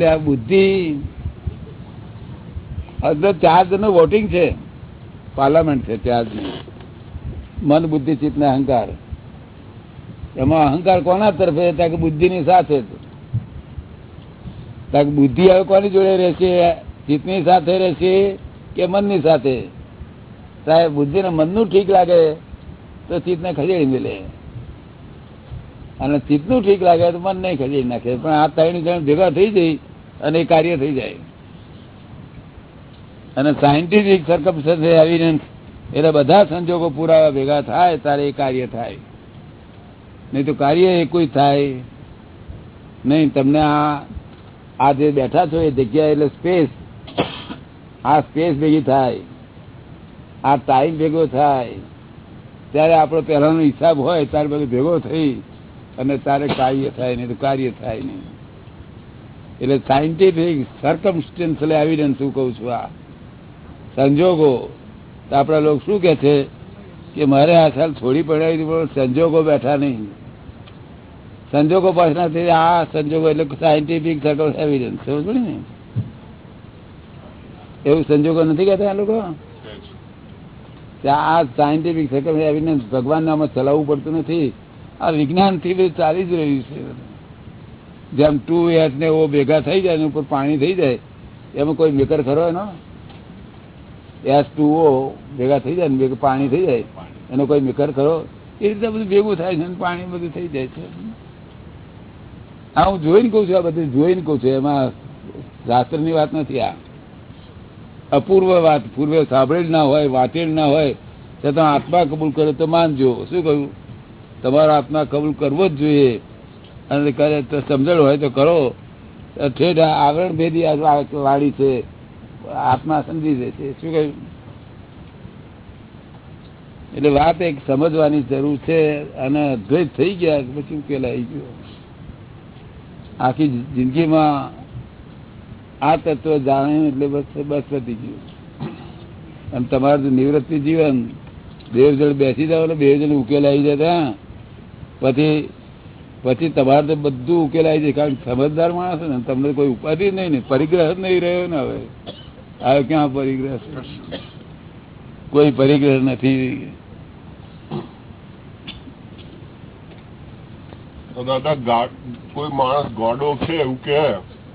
એટલે આ બુદ્ધિ અંદર ચાર જણનું વોટિંગ છે. પાર્લામેન્ટ છે ચાર જણ મન, બુદ્ધિ, ચિત્ત ને અહંકાર. એમાં અહંકાર કોના તરફે? ત્યાં કે બુદ્ધિની સાથે. ત્યાં બુદ્ધિ હવે કોની જોડે રહેશે? ચિત્તની સાથે રહેશે કે મનની સાથે? સાહેબ, બુદ્ધિને મનનું ઠીક લાગે તો ચિત્તને ખસેડી મેલે. અને ચિત્તનું ઠીક લાગે તો મન નહીં ખસેડી નાખે. પણ આ ત્રણ જણ ભેગા થઈ જઈ અને એ કાર્ય થઈ જાય. અને સાયન્ટિફિક સરકમસ્ટન્સ એવિડન્સ એટલે બધા સંજોગો પુરાવા ભેગા થાય, ત્યારે એ કાર્ય થાય. નહીં તો કાર્ય એ કોઈ થાય નહીં. તમને આ આ જે બેઠા છો એ જગ્યા એટલે સ્પેસ આ સ્પેસ ભેગી થાય. આ ટાઈમ ભેગો થાય. ત્યારે આપણો પહેલાનો હિસાબ હોય, ત્યારે બધું ભેગો થઈ અને તારે કાર્ય થાય નહીં તો કાર્ય થાય નહીં. એટલે સાયન્ટિફિક સર્કમસ્ટન્શિયલ એવિડન્સ હું કહું છું આ. સંજોગો, તો આપણા લોકો શું કે છે કે મારે આ સાલ છોડી પડાવી પણ સંજોગો બેઠા નહીં. સંજોગો પાછળ થઈ આ સંજોગો એટલે સાયન્ટિફિક સર્કમ એવિડન્સ સમજ ને? એવું સંજોગો નથી કહેતા આ લોકો? આ સાયન્ટિફિક સર્કમ એવિડન્સ ભગવાન આમાં ચલાવવું પડતું નથી. આ વિજ્ઞાનથી બધું ચાલી જ રહ્યું છે. જેમ ટુ એચ ને ઓ ભેગા થઈ જાય ઉપર પાણી થઈ જાય, એમાં કોઈ મેકર ખરો એનો? એચ ટુ ઓ ભેગા થઈ જાય ને પાણી થઈ જાય, એનો કોઈ મેકર ખરો? એ રીતે બધું ભેગું થાય છે પાણી બધું થઈ જાય છે. આ હું જોઈને કહું છું, આ બધું જોઈને કહું છું, એમાં શાસ્ત્રની વાત નથી આ. અપૂર્વ વાત, પૂર્વે સાંભળેલ ના હોય, વાંચેલ ના હોય, છતાં આત્મા કબૂલ કરે તો માનજો. શું કહ્યું? તમારો આત્મા કબૂલ કરવો જ જોઈએ. અને કરે તો સમજણ હોય તો કરો. આવરણ ભેદી વાળી છે. આત્મા સમજી દે શું કહ્યું? એટલે વાત એક સમજવાની જરૂર છે અને અદ્વૈત થઈ ગયા પછી ઉકેલાઈ ગયો આખી જિંદગીમાં આ તત્વ જાણે એટલે બસ બસ વધી ગયું. અને તમારું નિવૃત્તિ જીવન, બે જણ બેસી જાવ એટલે બે જણ ઉકેલ આવી જતા. પછી પછી તમારે તો બધું ઉકેલ છે જાય કારણ સમજદાર માણસ ને તમને કોઈ ઉપાધિ નહીં ને પરિગ્રહ જ નહીં રહ્યો ને હવે. આ ક્યાં પરિગ્રહ છે? કોઈ પરિગ્રહ નથી. દાદા કોઈ માણસ ગોડો છે એવું કે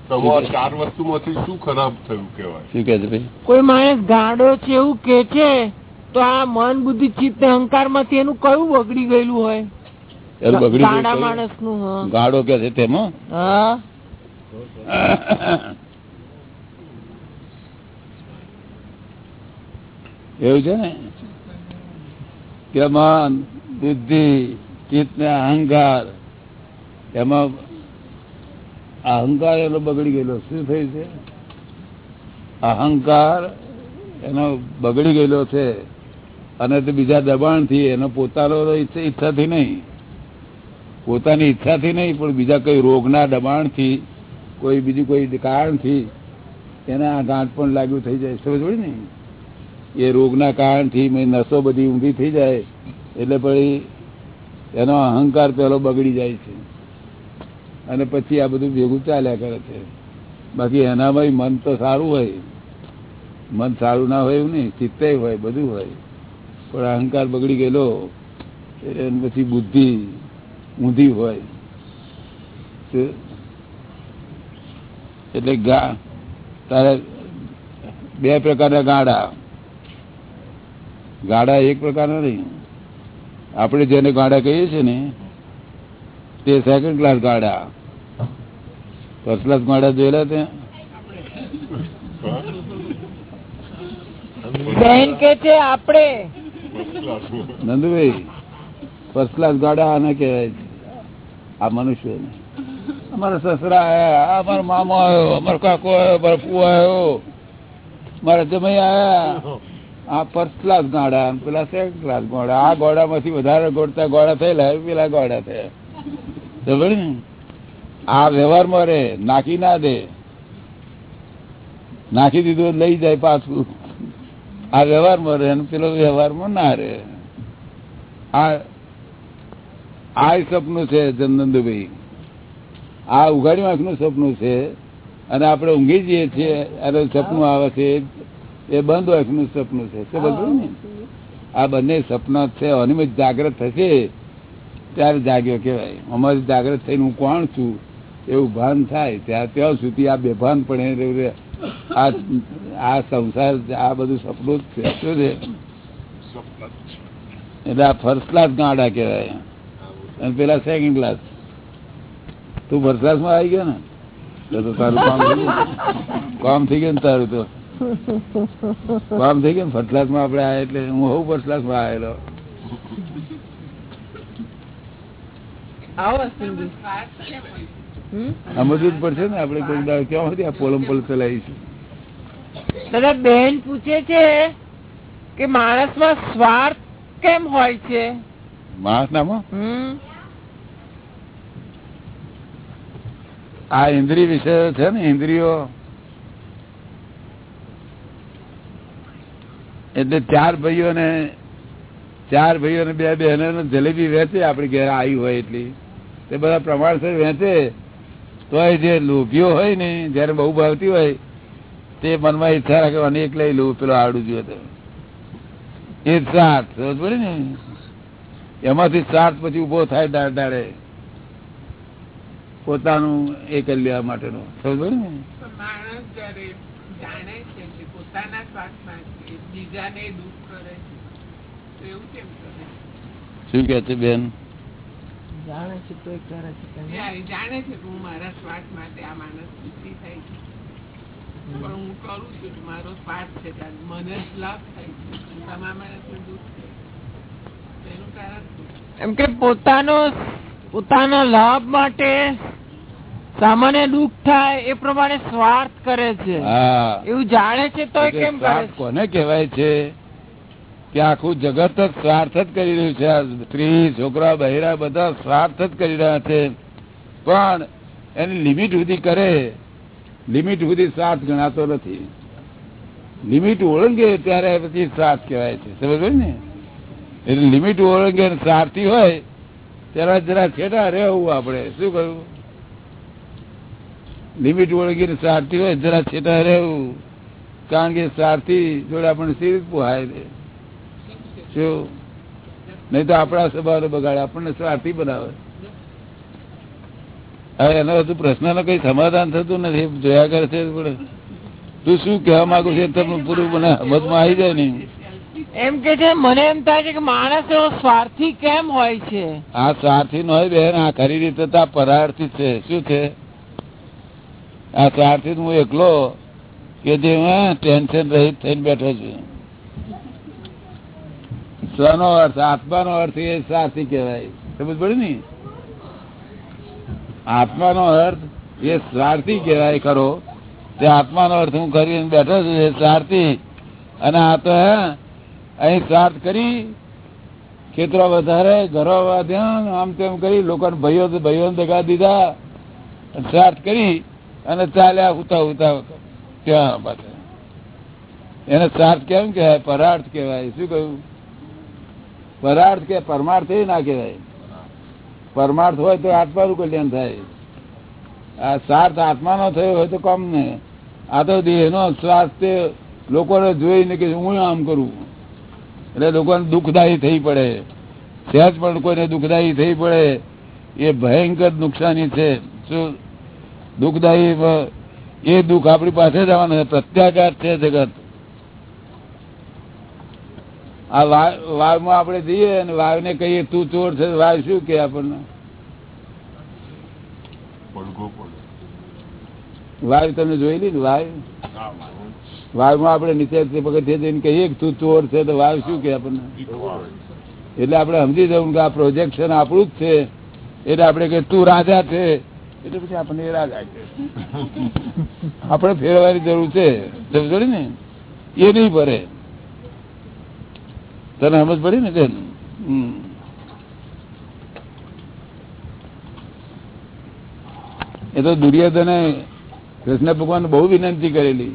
તમારા ચાર વસ્તુમાંથી શું ખરાબ થયું કેવાય શું કે છે ભાઈ? કોઈ માણસ ગાડો છે એવું કે છે તો આ મન બુદ્ધિ ચિત્ત અહંકારમાંથી એનું કયું બગડી ગયેલું હોય? એનું બગડી ગયું ગાડા કયું? માણસનું ગાડો કે છે તેમાં? એવું છે ને? કે મન બુદ્ધિ ચિત્ત ને અહંકાર. એમાં અહંકાર એનો બગડી ગયેલો. શું થયું છે? અહંકાર એનો બગડી ગયેલો છે. અને તે બીજા દબાણથી એનો પોતાનો ઈચ્છા- ઈચ્છાથી નહીં. પોતાની ઈચ્છાથી નહીં, પણ બીજા કોઈ રોગના દબાણથી, કોઈ બીજું કોઈ કારણથી એને આ ગાંઠ પણ લાગ્યું થઈ જાય. સમજ પડી ને? એ રોગના કારણથી મેં નસો બધી ઊંધી થઈ જાય, એટલે પછી એનો અહંકાર પહેલો બગડી જાય છે. અને પછી આ બધું ભેગું ચાલ્યા કરે છે. બાકી એનામાં મન તો સારું હોય. મન સારું ના હોય એવું નહીં, ચિત્તે હોય, બધું હોય. પણ અહંકાર બગડી ગયેલો એને પછી બુદ્ધિ ઊંધી હોય. એટલે તારે બે પ્રકારના ગાડા. ગાડા એક પ્રકારના નહીં. આપણે જેને ગાડા કહીએ છીએ ને તે સેકન્ડ ક્લાસ ગાડા. ફર્સ્ટ ક્લાસ ગાડા જોયેલા ત્યાં કે છે આપણે. નંદુભાઈ ફર્સ્ટ ક્લાસ ગાડા આને કહેવાય છે. આ મનુષ્ય અમારા સસરા આયા અમારો મામો આવ્યો, અમારો કાકો આવ્યો, મારો ફૂ આવ્યો. મારા જમાઈ આયા. આ ફર્સ્ટ ક્લાસ ગાડા પેલા સેકન્ડ ક્લાસ ગોળા આ ગોળામાંથી વધારે ગોળતા ગોળા થયેલા પેલા ગોળા થયા. ને? આ વ્યવહારમાં રે, નાખી ના દે. નાખી દીધું લઈ જાય પાછું. આ વ્યવહારમાં રહે અને પેલો વ્યવહારમાં ના રે. આ આ સપનું છે જનનંદભાઈ. આ ઉઘાડી આંખનું સપનું છે અને આપણે ઊંઘી જઈએ છીએ અને સપનું આવે છે એ બંધ આંખનું સપનું છે. શું બધું ને આ બંને સપના છે. અનિમિત જાગ્રત થશે ત્યારે જાગ્યો કહેવાય. અમારી જાગ્રત થઈને હું કોણ છું? એવું ભાન થાય. ત્યાં ત્યાં સુધી આ બેભાન પણ આ આ સંસાર આ બધું સપનું જ છે. શું છે. એટલે આ ફર્સ્ટ ક્લાસ ગાડા કહેવાય. અને પેલા સેકન્ડ ક્લાસ તું ફર્સ્ટ ક્લાસમાં આવી ગયો ને તો તો તારું કામ કામ થઈ ગયું ને તારું તો. કામ થઈ ગયું ફર્સ્ટ ક્લાસમાં આપડે આવ્યા એટલે હું હું ફર્સ્ટ ક્લાસમાં આવેલો? સમજવું પડશે ને આપડે કોઈ ક્યાં આ પોલમ પોલ ચલાવીશું દાદા બેન પૂછે છે કે માણસમાં સ્વાર્થ કેમ હોય છે? માણસ નામાં આ ઇન્દ્રિય વિશે છે ને, ઇન્દ્રિયો. એટલે ચાર ભાઈઓને ચાર ભાઈઓને બે બહેનો જલેબી વેચે આપડી ઘેર આવી હોય એટલી. તે બધા પ્રમાણસર વેચે. તો જે લોભીઓ હોય ને, જયારે બહુ ભાવતી હોય, તે મનમાં ઈચ્છા રાખે અને એક લઈ લઉં, પેલો આવડું જોઈએ એ સાત, સમજ ને? એમાંથી સાત પછી ઊભો થાય દાડે દાડે. પોતાનું એ કરી લેવા માટેનું. સમજો ને? શું કે છે બેન? જાણે છે તો કરે છે કેમ? એ આ જાણે છે હું મારા સ્વાર્થ માટે આ માણસ દુઃખી થાય છે. પણ હું કરું છું મારો સ્વાર્થ છે મને જ લાભ થાય છે તમારા માણસને દુઃખ થાય એનું કારણ એમ કે પોતાનો પોતાના લાભ માટે સામાન્ય દુઃખ થાય એ પ્રમાણે સ્વાર્થ કરે છે. એવું જાણે છે તો કેમ કરે કોને કહેવાય છે? કે આખું જગત જ સ્વાર્થ જ કરી રહ્યું છે. આ સ્ત્રી છોકરા બહેરા બધા સ્વાર્થ જ કરી રહ્યા છે. પણ એની લિમિટ સુધી કરે. લિમિટ સુધી સ્વાર્થ ગણાતો નથી. લિમિટ ઓળંગે ત્યારે પછી સ્વાર્થ કહેવાય છે. સમજ ને? એટલે લિમિટ ઓળંગે સ્વાર્થી હોય ત્યારે જરા છેટા રહેવું આપણે. શું કહ્યું? લિમિટ ઓળંગીને સારથી હોય જરા છેટા રહેવું. કારણ કે સારથી જોડે આપણને સીરીજ પોહાય છે શું? નહીં તો આપણા સ્વભાવ બગાડે આપણને સ્વાર્થી બનાવે. હવે એનો હજુ પ્રશ્નનો કઈ સમાધાન થતું નથી જોયા કરે છે પણ. તું શું કહેવા માંગુ છે? તમને પૂરું મને સમજમાં આવી જાય ને. એમ કે છે મને એમ થાય છે કે માણસ એવો સ્વાર્થી કેમ હોય છે? આ સ્વાર્થી નો હોય બેન આ ખરી રીતે પરાર્થી છે. શું છે? આ ત્યારથી હું એકલો કે જે ટેન્શન રહિત થઈને બેઠો છું. સ્વનો અર્થ? આત્માનો અર્થ એ સાથી કહેવાય. સમજ પડે ને? આત્માનો અર્થ એ સ્વાર્થી કહેવાય ખરો. તે આત્માનો અર્થ હું કરીને બેઠો છું, એ સ્વાર્થી અને આ તો અહીં સ્વાર્થ કરી, ખેતરો વધારે, ઘરો વધ્યા, આમ તેમ કરી, લોકોને ભાઈઓ ભાઈઓને દગા દીધા. સ્વાર્થ કરી અને ચાલ્યા ઉતા ઉતા ત્યાં પાસે એને સ્વાર્થ કેમ કહેવાય? પરાર્થ કહેવાય. શું કહ્યું? પરાર્થ કે પરમાર્થ એ ના કહેવાય. પરમાર્થ હોય તો આત્માનું કલ્યાણ થાય. આ સ્વાર્થ આત્માનો થયો હોય તો કમ ને આ તો દેહનો સ્વાર્થ તે લોકોને જોઈને કે હું આમ કરું. એટલે લોકોને દુઃખદાયી થઈ પડે. સહેજ પણ કોઈને દુઃખદાયી થઈ પડે. એ ભયંકર નુકસાની છે. શું દુઃખદાયી એ દુઃખ આપણી પાસે જ આવવાનું છે. પ્રત્યાઘાત છે જગત. આ વાવ વાવમાં આપણે જઈએ અને વાવને કહીએ તું ચોર છે તો વાવ શું કે આપણને? વાવ તમે જોયેલી ને વાવ વાવમાં આપણે નીચે પગથિયે જઈને કહીએ કે તું ચોર છે તો વાવ શું કે આપણને? એટલે આપણે સમજી જવું કે આ પ્રોજેક્શન આપણું જ છે. એટલે આપણે કે તું રાજા છે. એટલે પછી આપણને રાજા છે આપણે ફેરવાની જરૂર છે. સમજો ને? એ નહીં ભરે. તને સમજ પડી ને બેન? એ તો દુર્યોધને કૃષ્ણ ભગવાન બહુ વિનંતી કરેલી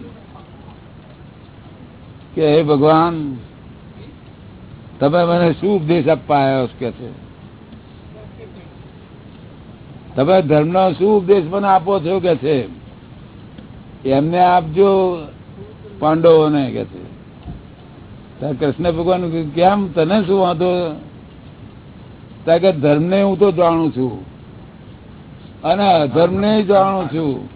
કે હે ભગવાન, તમે મને શું ઉપદેશ આપવા આવ્યો કે છે? તમે ધર્મનો શું ઉપદેશ મને આપો છો કે છે? એમને આપજો, પાંડવોને કે છે. કૃષ્ણ ભગવાન કેમ તને શું વાંધો? કે ધર્મને હું તો જાણું છું. અને અધર્મને જાણું છું.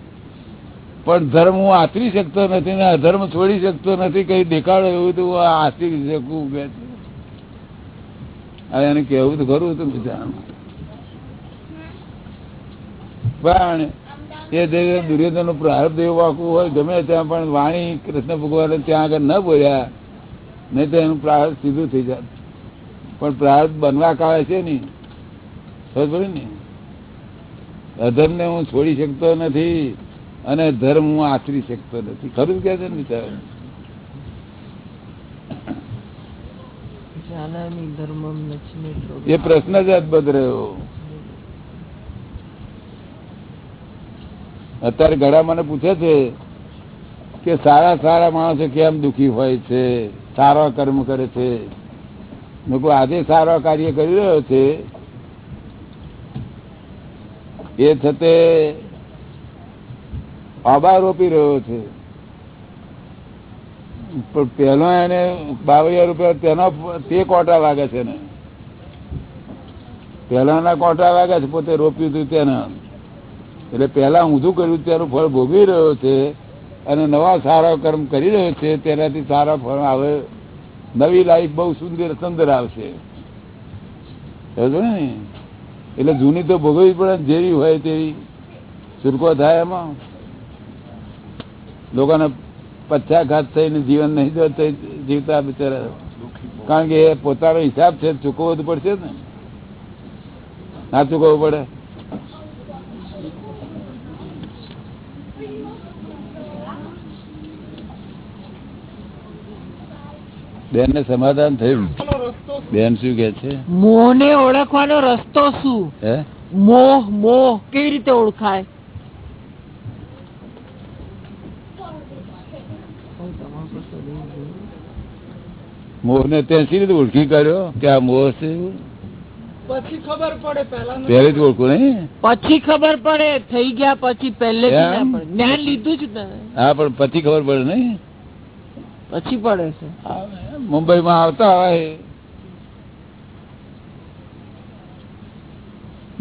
પણ ધર્મ હું આચરી શકતો નથી ને અધર્મ છોડી શકતો નથી, કઈ દેખાડો એવું તો આચરી શકું કે છે. એને કેવું તો ખરું હતું બિચારાનું પણ એ દુર્યોધનનું પ્રારબ્ધ એવું આખું હોય ગમે ત્યાં પણ વાણી કૃષ્ણ ભગવાન ત્યાં આગળ ન બોલ્યા નહીં તો એનું પ્રારબ્ધ સીધું થઈ જાય. પણ પ્રારબ્ધ બનવા કાળે છે ને ખબર ને? અધર્મને હું છોડી શકતો નથી અને ધર્મ હું આચરી શકતો નથી. ખરું કે છે ને નચિનેતો એ પ્રશ્ન જ અદભુત રહ્યો. અત્યારે ઘણા મને પૂછે છે કે સારા સારા માણસો કેમ દુખી હોય છે, સારા કર્મ કરે છે? લોકો આજે સારા કાર્ય કરી રહ્યો છે. એ છતે આબા રોપી રહ્યો છે. પણ પેલો એને બાવૈયા રૂપિયા તેનો તે કોટા લાગે છે ને? પહેલાના કોટા વાગ્યા છે, પોતે રોપ્યું હતું તેના. એટલે પહેલા ઊંધું કર્યું? તેનું ફળ ભોગવી રહ્યો છે અને નવા સારા કર્મ કરી રહ્યો છે. તેનાથી સારા ફળ આવે. નવી લાઈફ બહુ સુંદર સુંદર આવશે. ને? એટલે જૂની તો ભોગવવી પડે જેવી હોય તેવી. સુરકો થાય એમાં. લોકોને પચ્છાઘાત થઈને જીવન નહીં જીવતા- જીવતા બિચારા. કારણ કે એ પોતાનો હિસાબ છે, ચૂકવવો તો પડશે ને. ના ચૂકવવું પડે. બેન ને સમાધાન થયું. બેન શું કે છે? મોહ ને ઓળખવાનો રસ્તો શું? હે? મોહ મોહ કેવી રીતે ઓળખાય? મોહ ને ત્યાં સી રીતે ઓળખી કર્યો કે આ મોહ છે? પછી ખબર પડે પેલા પહેલે જ ઓળખું નહીં? પછી ખબર પડે. થઈ ગયા પછી પહેલે જ્ઞાન લીધું જ હા પણ પછી ખબર પડે નહીં? પછી પડે છે. મુંબઈમાં આવતા હોય.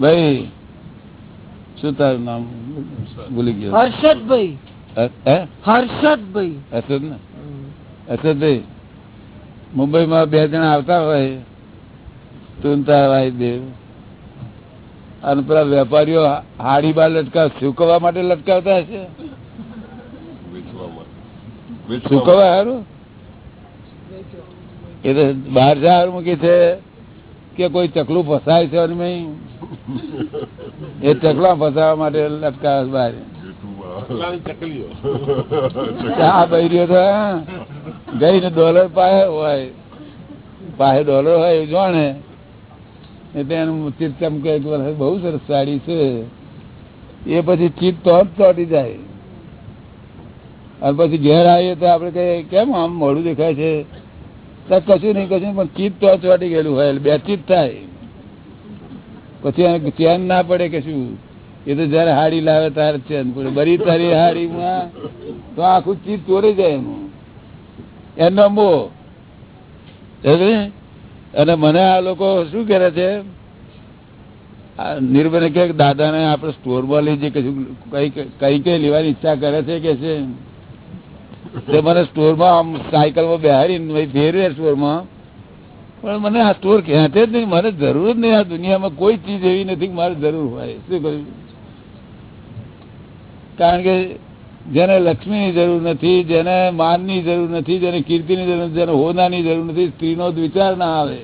ભાઈ શું તારું નામ? ભૂલી ગયો. હર્ષદભાઈ. હર્ષદભાઈ. હર્ષદ ને? અસદભાઈ મુંબઈમાં બે જણા આવતા હોય. તુનતા વાહિદેવ અને પેલા વેપારીઓ હાડી બાર લટકાવ સુકવવા માટે લટકાવતા હશે? સુકવવા હારું એ તો બહાર જવાનું મૂકી છે કે કોઈ ચકલું ફસાય છે એ ચકલા ફસાવા માટે લટકા બહાર. આ બૈરીઓ તો ગઈ ને ડોલર પાસે હોય. પાસે ડોલર હોય એવું જાણે. એટલે એનું કે બહુ સરસ સાડી છે. એ પછી ચિત્ત તો જ ચોટી જાય. અને પછી ઘેર આવીએ તો આપણે કહીએ, કેમ આમ મોડું દેખાય છે? કશું નહીં, કશું પણ ચિત્ત તો ચોટી ગયેલું હોય, એટલે બે ચિત્ત થાય. પછી ચેન ના પડે કે શું? એ તો જયારે હાડી લાવે ત્યારે ચેન પડે. બરી તારી હાડીમાં તો આખું ચિત્ત ચોરી જાય એનું. એનો મોહ અને મને આ લોકો શું કરે છે? નિર્ભય કે દાદાને આપણે સ્ટોરમાં લઈ જઈએ કશું કઈ કઈ લેવાની ઈચ્છા કરે છે કે છે? તે મને સ્ટોરમાં આમ સાયકલમાં બેહારીને ભાઈ ફેરવે સ્ટોરમાં. પણ મને આ સ્ટોર ખેંચે જ નહીં, મને જરૂર જ નહીં આ દુનિયામાં કોઈ ચીજ એવી નથી મારે જરૂર હોય. શું કહ્યું કારણ કે જેને લક્ષ્મીની જરૂર નથી, જેને માનની જરૂર નથી, જેને કીર્તિની જરૂર નથી, જેને હોદાની જરૂર નથી, સ્ત્રીનો વિચાર ના આવે.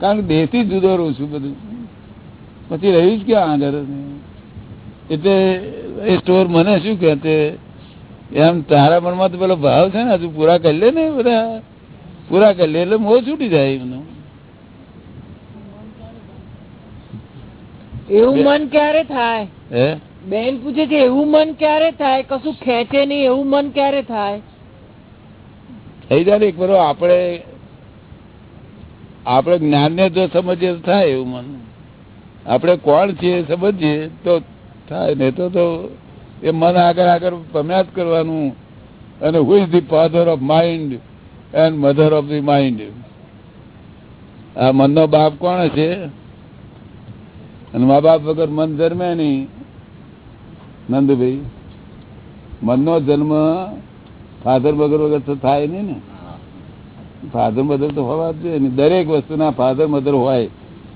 કારણ કે દેહથી જુદો રહું છું બધું. પછી રહ્યું જ ક્યાં આગળ? એટલે એ સ્ટોર મને શું કહે તે એમ તારા મનમાં તો પેલો ભાવ છે ને હજુ પૂરા કરી લે ને બધા. પૂરા કરી લે એટલે મોહ છૂટી જાય એમનું. એવું મન ક્યારે થાય? હે? બેન પૂછે છે એવું મન ક્યારે થાય? કશું ખેંચે નહીં એવું મન ક્યારે થાય? થઈ જાય ને એક બરો આપણે આપણે જ્ઞાનને જો સમજીએ તો થાય એવું મન. આપણે કોણ છીએ સમજીએ તો થાય ને તો તો એ મન આગળ આગળ તમે જ કરવાનું. અને who is the father of mind and mother of the mind આ મનનો બાપ કોણ છે? અને મા બાપ વગર મન જન્મે નહીં. નંદભાઈ, મનનો જન્મ ફાધર વગર વગર તો થાય નહીં ને. ફાધર મધર તો હોવા જ જોઈએ દરેક વસ્તુના ફાધર મધર હોય.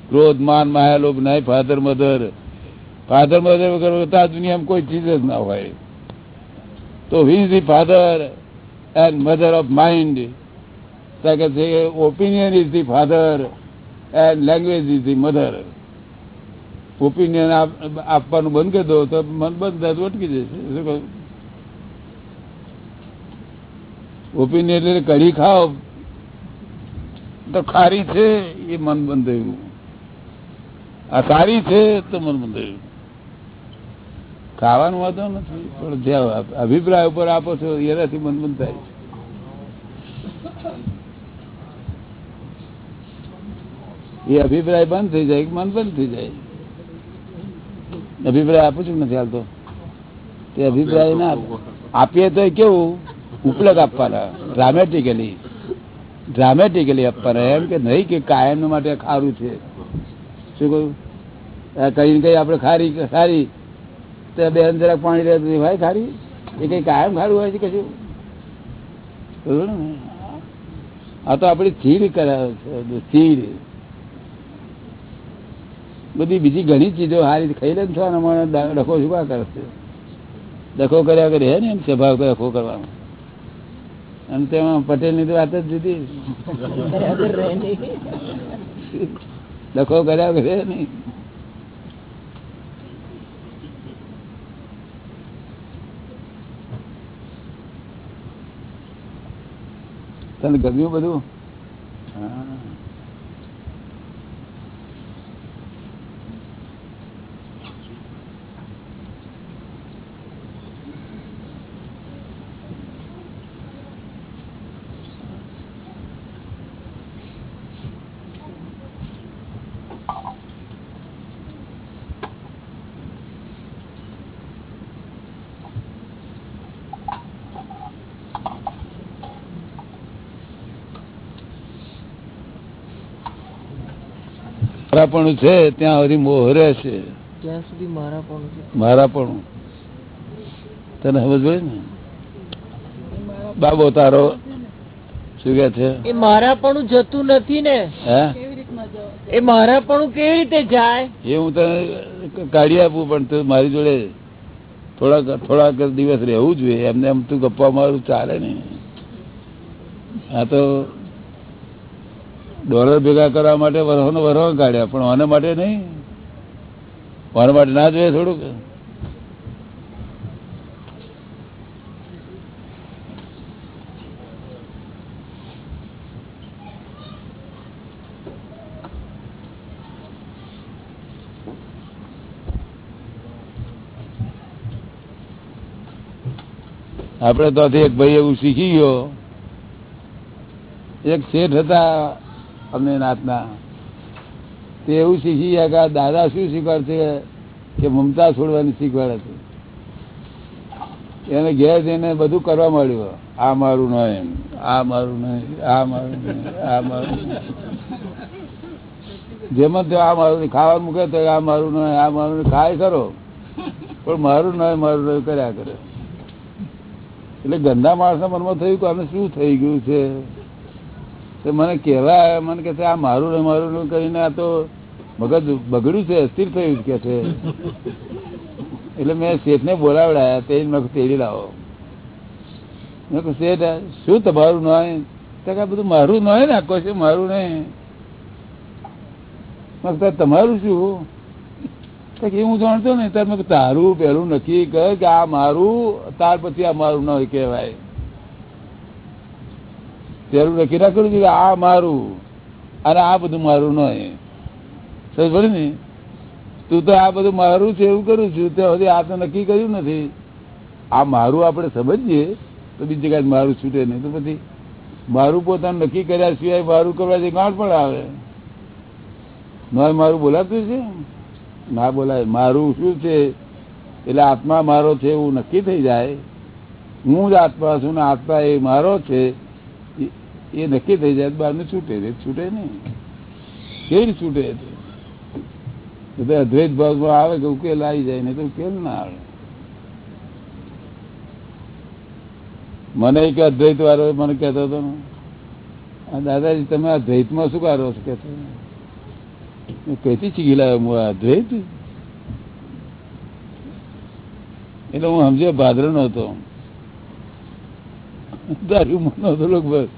ક્રોધ, માન માયા લોભ નહીં ફાધર મધર ફાધર મધર વગર આ દુનિયામાં કોઈ ચીજ જ ના હોય તો he the father and mother of mind opinion is the father and language is the mother opinion આપવાનું બંધ કરી દો તો મન બંધ અટકી જશે ઓપિનિયન એટલે કઢી ખાઓ તો ખારી છે એ મન બંધાયું આ સારી છે તો મન બંધાયું ખાવાનું વાંધો નથી, પણ જે અભિપ્રાય ઉપર આપો છો, એનાથી મન થાય એ અભિપ્રાય બંધ થઈ જાય મન બંધ થઈ જાય. અભિપ્રાય આપું છું નથી હાલતો તે અભિપ્રાય ના આપીએ તો કેવું? ઉપલક આપવાના ડ્રામેટિકલી ડ્રામેટિકલી આપવાના, એમ કે નહીં કે કાયમ માટે ખારું છે. શું કહ્યું કઈ ને કઈ આપણે ખારી ખારી તો બે જરાક પાણી રહેતું ભાઈ ખારી એ કઈ કાયમ ખારું હોય છે કશું બરોબર ને? આ તો આપણી સ્થિર કરાવે છે સ્થિર. બધી બીજી ઘણી ચીજો હારી ખાઈ લે છો મને ડખો શું કરે છે? ડખો કર્યા કરે હે ને એમ સ્વભાવ ડખો કરવાનો. અને તેમાં પટેલની તો વાત જ જુદી. ડખો કર્યા કરે નહીં. તને ગમ્યું બધું હા મારાપણું છે ત્યાં સુધી મોહ રહેશે ત્યાં સુધી મારાપણું તને સમજ પડે ને? બાબો તારો શું કે છે? એ મારા પણ જતું નથી ને. હે? એ મારા કેવી રીતે જાય? એ હું તને કાઢી આપું પણ તું મારી જોડે થોડાક થોડાક દિવસ રહેવું જોઈએ. એમને એમ તું ગપ્પા મારું ચાલે ને આ તો ડોલર ભેગા કરવા માટે વરહોને વરહો કાઢ્યા, પણ આને માટે નહીં. આના માટે ના જોઈએ થોડુંક. આપડે તો એક ભાઈ એવું શીખી ગયો. એક શેઠ હતા. અમને નાતના તે એવું શીખી ગયા કે દાદા શું શીખવાડશે કે મમતા છોડવાની શીખવાડે છે. એને ઘેર જઈને બધું કરવા માંડ્યું. આ મારું નહીં આ મારું નહીં આ મારું નહીં આ મારું જેમાં તો આ મારું ખાવાનું મૂકે તો આ મારું નહીં આ મારું ખાય ખરો. પણ મારું નહીં મારું નહીં કર્યા કરે. એટલે ગંદા માણસના મનમાં થયું કે આને શું થઈ ગયું છે? મને કહેવા મને કે આ મારું ને મારું કરીને આ તો મગજ બગડ્યું છે અસ્થિર થયું કે છે. એટલે મેં શેઠને બોલાવડાયા, તે તેડી લાવો. મેં કહું શેઠ શું તમારું નહીં તો કે બધું મારું નહીં ને, આખો છે મારું નહીં મેં તમારું શું? કે, હું જાણતો ને તાર તારું પેલું નક્કી કર કે આ મારું, તાર પછી આ મારું ન કહેવાય. પેલું લખી રાખેલું છે આ મારું અને આ બધું મારું નહીં સમજ ને, તું તો આ બધું મારું છે, એવું કરું છું. ત્યાં સુધી આ તો નક્કી કર્યું નથી. આ મારું આપણે સમજીએ, તો બીજી જગ્યાએ મારું છૂટે નહીં. તો પછી મારું પોતાનું નક્કી કર્યા સિવાય મારું કરવાથી ગાંઠ પણ આવે. નોય મારું બોલાતું છે? ના બોલાય. મારું શું છે? એટલે આત્મા મારો છે એવું નક્કી થઈ જાય. હું જ આત્મા છું ને આત્મા એ મારો છે. એ- નક્કી થઈ જાય બહારનું છૂટે છૂટે નહીં. કેવી છૂટે અદ્વૈત ભાવમાં આવે કે ઉકેલ આવી જાય ને તો ઉકેલ ના આવે. મને એક અદ્વૈત વાળો મને કહેતો હતો દાદાજી, તમે આ દ્વૈતમાં શું કરો છો? કે કઈથી શીખી લાવ્યો હું અદ્વૈત? એટલે હું સમજ્યો ભાદરો નતો દારૂ મનો હતો બસ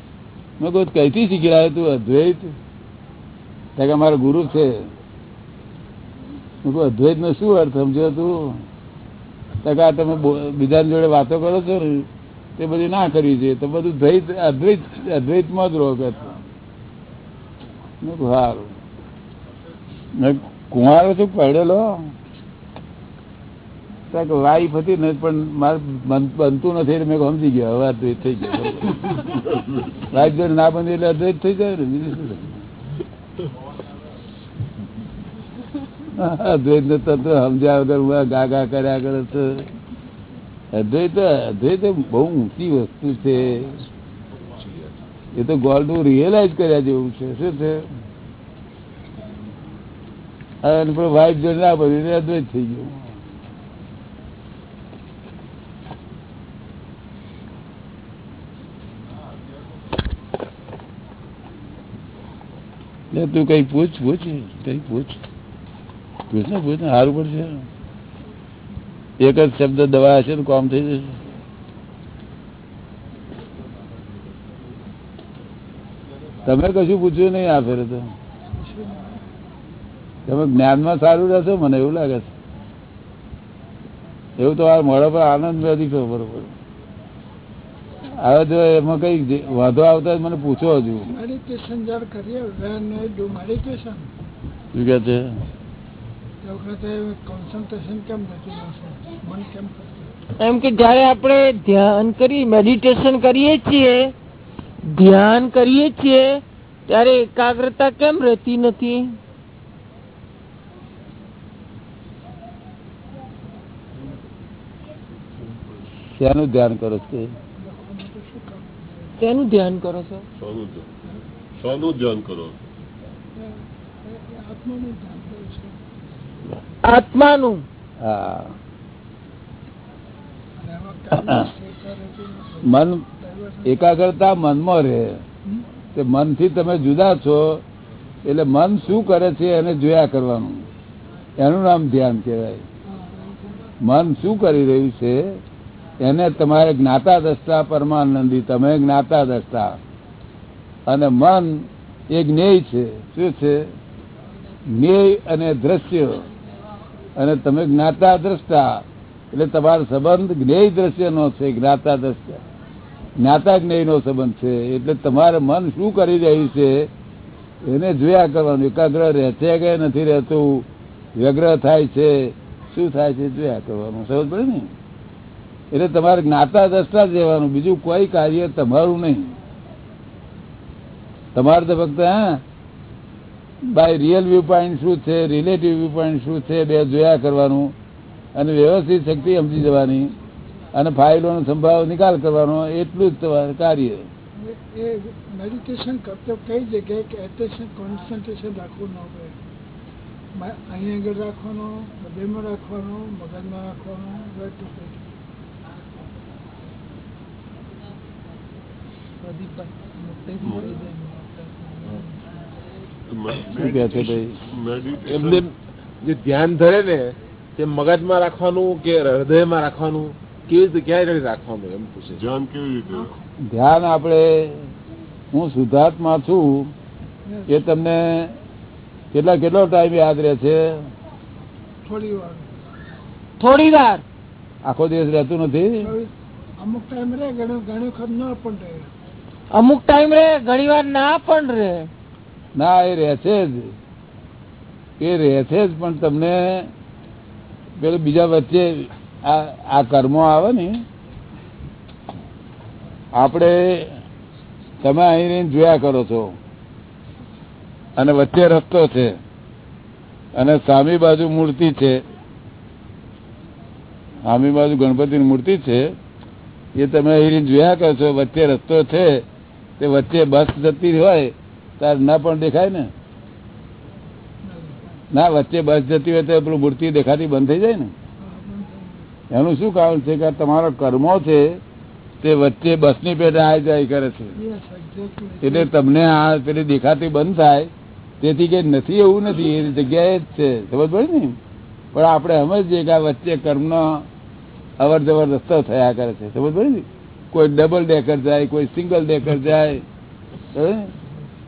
મેં કહું કઈથી શીખી તું, અદ્વૈત. કે મારા ગુરુ છે. અદ્વૈત નો શું અર્થ? સમજ્યો તું. ત્યાં તમે બીજાની જોડે વાતો કરો છો ને, તે બધી ના કરવી જોઈએ. તો બધું દ્વૈત, અદ્વૈત, અદ્વૈતમાં જ રહો કે સારું કુંવારો છું પડેલો? વાઈફ હતી ને પણ મારે બનતું નથી એટલે મેં સમજી ગયો, હવે અદ્વૈત થઈ ગયો. વાઈફ જોડે ના બની એટલે અદ્વૈત થઈ જાય ને, બીજું શું અદ્વૈત ને તત્વ સમજ્યા વગર ગા ગા કર્યા કરે છે. અદ્વૈત અદ્વૈત બહુ ઊંચી વસ્તુ છે. એ તો ગોલ્ડ રિયલાઇઝ કર્યા જેવું છે. શું છે? અને વાઈફ જોડે ના બની, એટલે અદ્વૈત થઈ ગયું. લે, તું કઈ પૂછ પૂછ, કઈ પૂછ. પૂછ ને પૂછ ને સારું પડશે. એક જ શબ્દ દવા હશે તો કામ થઈ જશે. તમે કશું પૂછ્યું નહીં આ ફેરે તો. તમે જ્ઞાનમાં સારું રહેશો, મને એવું લાગે છે. એવું તો આ મોડા પર આનંદ નથી પડે હવે જો એમાં કઈ વાંધો આવતા મને પૂછો હજુ. મેડિટેશન જ્યારે કરીએ વેન ડુ મેડિટેશન શું કે છે? તે વખતે કોન્સન્ટ્રેશન કેમ નથી મન કેમ એમ કે જયારે આપણે ધ્યાન કરી મેડિટેશન કરીએ છીએ ધ્યાન કરીએ છીએ ત્યારે એકાગ્રતા કેમ રહેતી નથી? શેનું ધ્યાન કરો છો? તેનું ધ્યાન કરો છો? શોનું ધ્યાન. સોનું ધ્યાન કરો આત્માનું. મન એકાગ્રતા મનમાં રહે? તે મનથી તમે જુદા છો એટલે મન શું કરે છે એને જોયા કરવાનું. એનું નામ ધ્યાન કહેવાય. મન શું કરી રહ્યું છે? એને તમારે જ્ઞાતા દસતા પરમાનંદી, તમે જ્ઞાતા દસતા અને મન એ જ્ઞેય છે. શું છે? જ્ઞેય અને દ્રશ્ય. અને તમે જ્ઞાતા દ્રષ્ટા એટલે તમારો સંબંધ જ્ઞેય દ્રશ્યનો છે જ્ઞાતા દ્રષ્ટા જ્ઞાતા જ્ઞેય નો સંબંધ છે. એટલે તમારે મન શું કરી રહ્યું છે? એને જોયા કરવાનું. એકાગ્ર રહે છે કે નથી રહેતું? વ્યગ્રહ થાય છે? શું થાય છે? જોયા કરવાનું. સમજ પડે ને? એટલે તમારે જ્ઞાતા દ્રષ્ટા જ રહેવાનું. બીજું કોઈ કાર્ય તમારું નહીં. તમારે તો ફક્ત, હા બાય રિયલ વ્યૂ પોઈન્ટ શું છે રિલેટિવ વ્યૂ પોઈન્ટ શું છે, બે જોયા કરવાનું. અને વ્યવસ્થિત શક્તિ સમજી જવાની. અને ફાઇલોનો સંભાવ નિકાલ કરવાનો. એટલું જ તમારું કાર્ય. મેડિટેશન કરતો કઈ જગ્યાએ કે એટેન્શન કોન્સન્ટ્રેશન રાખવું ન પડે. અહીં આગળ રાખવાનો હૃદયમાં રાખવાનો, મગજમાં રાખવાનો શું કહે છે ભાઈ એમને જે ધ્યાન ધરે ને તે મગજમાં રાખવાનું કે હૃદયમાં રાખવાનું કેવી રીતે ક્યાં રીતે રાખવાનું એમ પૂછે ધ્યાન કેવી રીતે ધ્યાન આપણે હું શુદ્ધાત્મા છું એ તમને કેટલા કેટલો ટાઈમ યાદ રહે છે? થોડી વાર થોડી વાર આખો દિવસ રહેતું નથી? અમુક ટાઈમ રહે ઘણું ઘણી વખત ન પણ રહે અમુક ટાઈમ રે, ઘણી વાર ના પણ રે. ના, એ રહે છે જ. એ રહે છે જ, પણ તમને પેલું બીજા વચ્ચે આ કર્મો આવે ને, આપણે તમે અહીં રહીને જોયા કરો છો. અને વચ્ચે રસ્તો છે. અને સામી બાજુ મૂર્તિ છે. સામી બાજુ ગણપતિની મૂર્તિ છે. એ તમે અહીં જોયા કરો છો વચ્ચે રસ્તો છે. તે વચ્ચે બસ જતી હોય, તાર ના પણ દેખાય ને? ના, વચ્ચે બસ જતી હોય તો પેલું મૂર્તિ દેખાતી બંધ થઈ જાય ને? એનું શું કારણ છે કે તમારો કર્મો છે, તે વચ્ચે બસની પેટે આ જાય કરે છે. એટલે તમને આ પેલી દેખાતી બંધ થાય. તેથી કે નથી એવું નથી, એ જગ્યાએ જ છે. સમજ પડે ને? પણ આપણે સમજીએ કે આ વચ્ચે કર્મનો અવર જવર રસ્તો થયા કરે છે. સમજ પડે ને? કોઈ ડબલ ડેકર જાય, કોઈ સિંગલ ડેકર જાય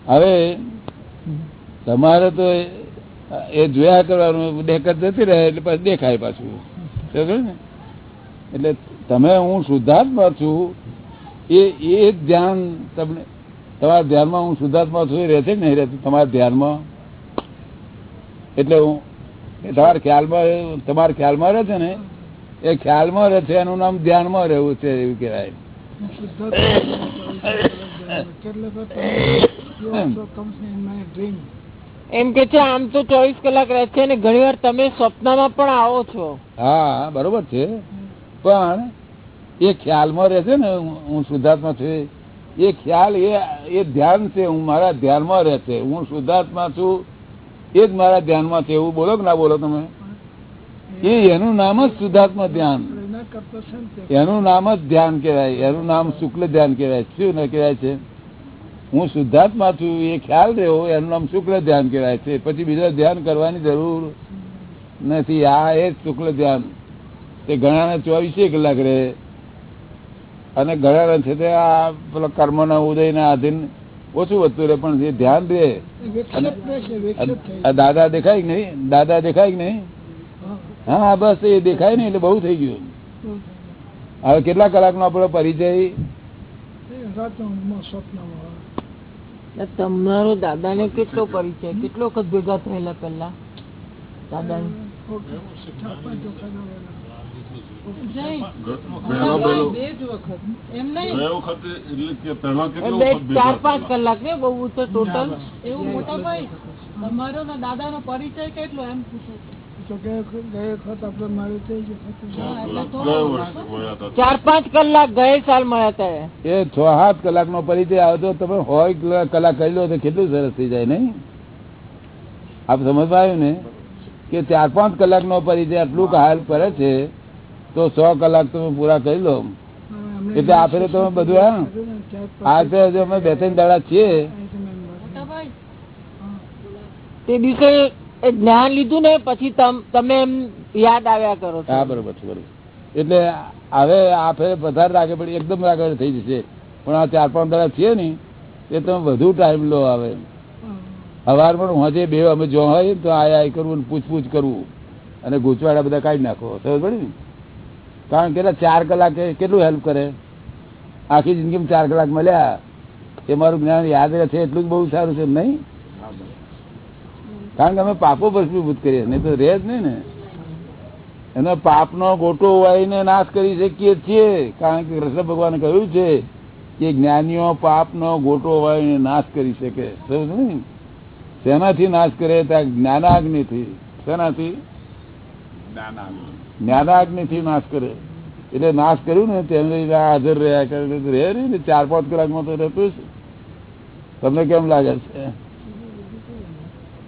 હવે તમારે તો એ- જોયા કરવાનું ડેકર જતી રહે એટલે પછી દેખાય પાછું. ને? એટલે તમે, હું શુદ્ધાત્મા છું, એ એ ધ્યાન તમને, તમારા ધ્યાનમાં હું શુદ્ધાત્મા છું, એ રહે છે કે નહીં રહેતું? તમારા ધ્યાનમાં. એટલે હું તમારા ખ્યાલમાં તમારા ખ્યાલમાં રહે છે ને? એ ખ્યાલમાં રહે છે, એનું નામ ધ્યાનમાં રહેવું છે, એવું કહેવાય. Dream. એમ કે છે, આમ તો ચોવીસ કલાક રહે છે ને ઘણી વાર તમે સ્વપ્નમાં પણ આવો છો. હા, બરોબર છે. પણ એ ખ્યાલમાં રહે છે ને, હું શુદ્ધાત્મા છું એ ખ્યાલ એ એ ધ્યાન છે, હું મારા ધ્યાનમાં રહે છે. હું શુદ્ધાત્મા છું, એ જ મારા ધ્યાનમાં છે. એવું બોલો કે ના બોલો તમે? એ એનું નામ જ શુદ્ધાત્મા ધ્યાન. એના નામ જ ધ્યાન કહેવાય એનું નામ શુક્લ ધ્યાન કહેવાય. શું ન કહેવાય છે? હું શુદ્ધાત્મા છું એ ખ્યાલ રહ્યો એનું નામ શુક્લ ધ્યાન કહેવાય છે. પછી બીજા ધ્યાન કરવાની જરૂર નથી. આ એ જ શુક્લ ધ્યાન. તે ઘણાને ચોવીસે કલાક રહે. અને ઘણા છે તે આ પેલા કર્મના ઉદયના આધીન ઓછું વધતું રહે પણ જે ધ્યાન રહે. દાદા દેખાય કે નહીં? દાદા દેખાય કે નહીં? હા બસ એ દેખાય નહીં એટલે બહુ થઈ ગયું. હવે કેટલા કલાકનો આપણો પરિચય? તમારો દાદા દાદાને કેટલો પરિચય? કેટલો વખત ભેગા થયેલા પેલા દાદાને? ચાર પાંચ કલાક ને બહુ તો ટોટલ એવું મોટા ભાઈ તમારો ને દાદા નો પરિચય કેટલો એમ પૂછે ચાર પાંચ કલાક ગયે સાલ મળ્યા હતા એ. છ સાત કલાકનો પરિચય આવતો તમે હોય કલાક કરી લો તો કેટલું સરસ થઈ જાય નહીં? આપ સમજવા આવ્યું ને? કે ચાર પાંચ કલાકનો પરિચય આટલું હાલ કરે છે તો સો કલાક તમે પૂરા કરી લો. એટલે આખરે તમે બધું હા? આ ફેરે જો અમે બે ત્રણ દાડા છીએ. તે દિવસે એ જ્ઞાન લીધું ને પછી તમે એમ યાદ આવ્યા કરો હા બરોબર છે બરોબર. એટલે હવે આ ફેરે પધાર રાખે પડી એકદમ આગળ થઈ જશે. પણ આ ચાર પાંચ દાડા છીએ ને એ તમે વધુ ટાઈમ લો આવે સવાર પણ હોજે બે અમે જો હોય તો આય આ કરવું પૂછપૂછ કરવું અને ગૂંચવાડા બધા કાઢી નાખો. સમજ પડી ને? કારણ કે ચાર કલાકે કેટલું હેલ્પ કરે? આખી જિંદગીમાં ચાર કલાક મળ્યા. એ મારું જ્ઞાન યાદ રહે છે એટલું જ બહુ સારું છે નહીં? કારણ કે અમે પાપો ભસ્મીભૂત કરીએ નહીં તો રહે જ નહીં ને. એનો પાપનો ગોટો વાઈને નાશ કરી શકીએ છીએ. કારણ કે કૃષ્ણ ભગવાને કહ્યું છે કે જ્ઞાનીઓ પાપનો ગોટો વાઈને નાશ કરી શકે. સમજ ને શેનાથી નાશ કરે? ત્યાં જ્ઞાનાગ્નિથી. શેનાથી? જ્ઞાનાગ્નિથી. નાશ કરે. એટલે નાશ કર્યું ને તેને હાજર રહ્યા. કરે રહે ને. ચાર પાંચ કલાકમાં તો રહેતું છે તમને કેમ લાગે છે?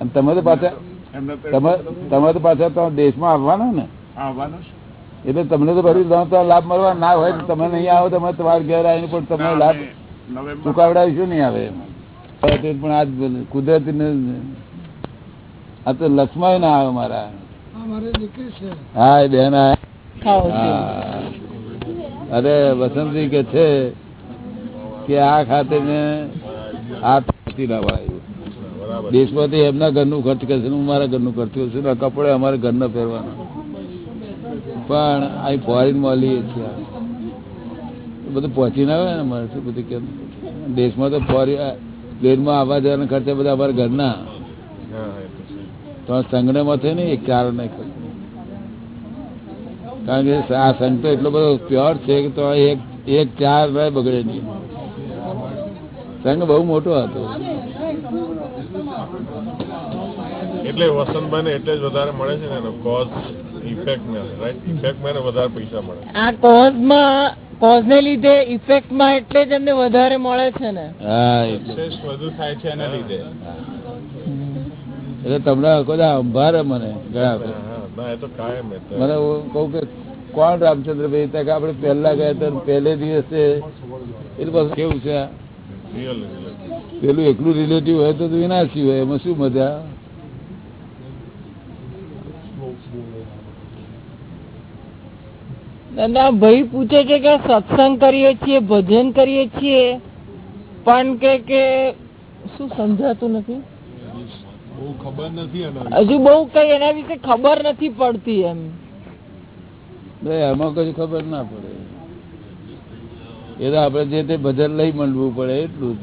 અને તમે તો પાછા તમે તમે તો પાછા તો દેશમાં આવવાના ને? એટલે તમને તો ભરી લાભ મળવા ના હોય તમે નહીં આવો તમે તમારા ઘેર આવીને પણ તમે લાભ ચુકાવડાવીશું નહીં આવે પણ આજ કુદરતી આ તો લક્ષ્મણ ના આવે મારા. આ મારી દીકરી છે. હા એ બેન. અરે વસંતજી કે છે કે આ ખાતે ને આ લાવાયું દેશમાંથી એમના ઘરનું ખર્ચ કરશે હું મારા ઘરનું ખર્ચ કરશું ને કપડે અમારે ઘરના પહેરવાના પણ અહીં ફોરેન મળીએ લઈએ છીએ બધું પહોંચી ના આવે ને અમારે શું બધું કેમ? દેશમાં તો ફોરેન પ્લેનમાં આવવા જવાના ખર્ચા બધા અમારા ઘરના. તો સંઘમાં છે ને એક કારણ નહીં ખર્ચ કારણ કે આ સંઘ તો એટલો બધો પ્યોર છે કે તો એક એક ચાર બગડે નહીં. સંઘ બહુ મોટો હતો. એટલે વસંતભાઈ ને એટલે જ વધારે મળે છે ને કોઝ ઇફેક્ટ ને રાઈટ ઇફેક્ટમાં વધારે પૈસા મળે. આ કોઝમાં કોઝ ને લીધે ઇફેક્ટમાં એટલે જ એમને વધારે મળે છે ને. હા એટલે સક્સેસ વધુ થાય છે એના લીધે. એટલે તમને બધા અંભારે મને ઘણા એ તો કાયમ મને હું કહું કે કોણ રામચંદ્રભાઈ? ત્યાં કે આપણે પહેલા ગયા હતા પહેલે દિવસે એટલે બસ કેવું છે. પેલું એકલું રિલેટિવ હોય તો વિનાશી હોય એમાં શું મજા? ના ભાઈ પૂછે છે કે સત્સંગ કરીએ છીએ ભજન કરીએ છીએ પણ કે કે શું સમજાતું નથી? ખબર નથી હજુ બહુ કઈ એના વિશે ખબર નથી પડતી એમ. એમાં આમાં કઈ ખબર ના પડે. એ તો આપણે જે તે ભજન લઈ મંડવું પડે એટલું જ.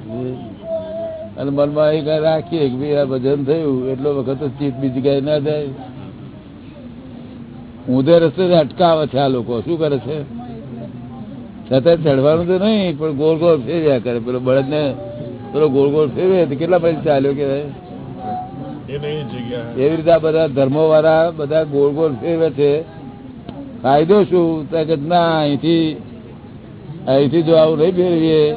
અને મનમાં એ રાખીએ કે ભાઈ આ ભજન થયું એટલો વખત તો ચિત્ત બીજી કઈ ના થાય. ઊંધે રસ્તે અટકાવે છે આ લોકો શું કરે છે? છતાં ચડવાનું તો નહીં પણ ગોળ ગોળ ફેર્યા કરે. પેલો બળદ ને પેલો ગોળ ગોળ ફેરવે તો કેટલા પછી ચાલ્યો કે એવી રીતે બધા ધર્મો વાળા બધા ગોળ ગોળ ફેરવે છે. ફાયદો શું? કે ના અહીંથી અહીંથી જો આવું નહીં ફેરવીએ,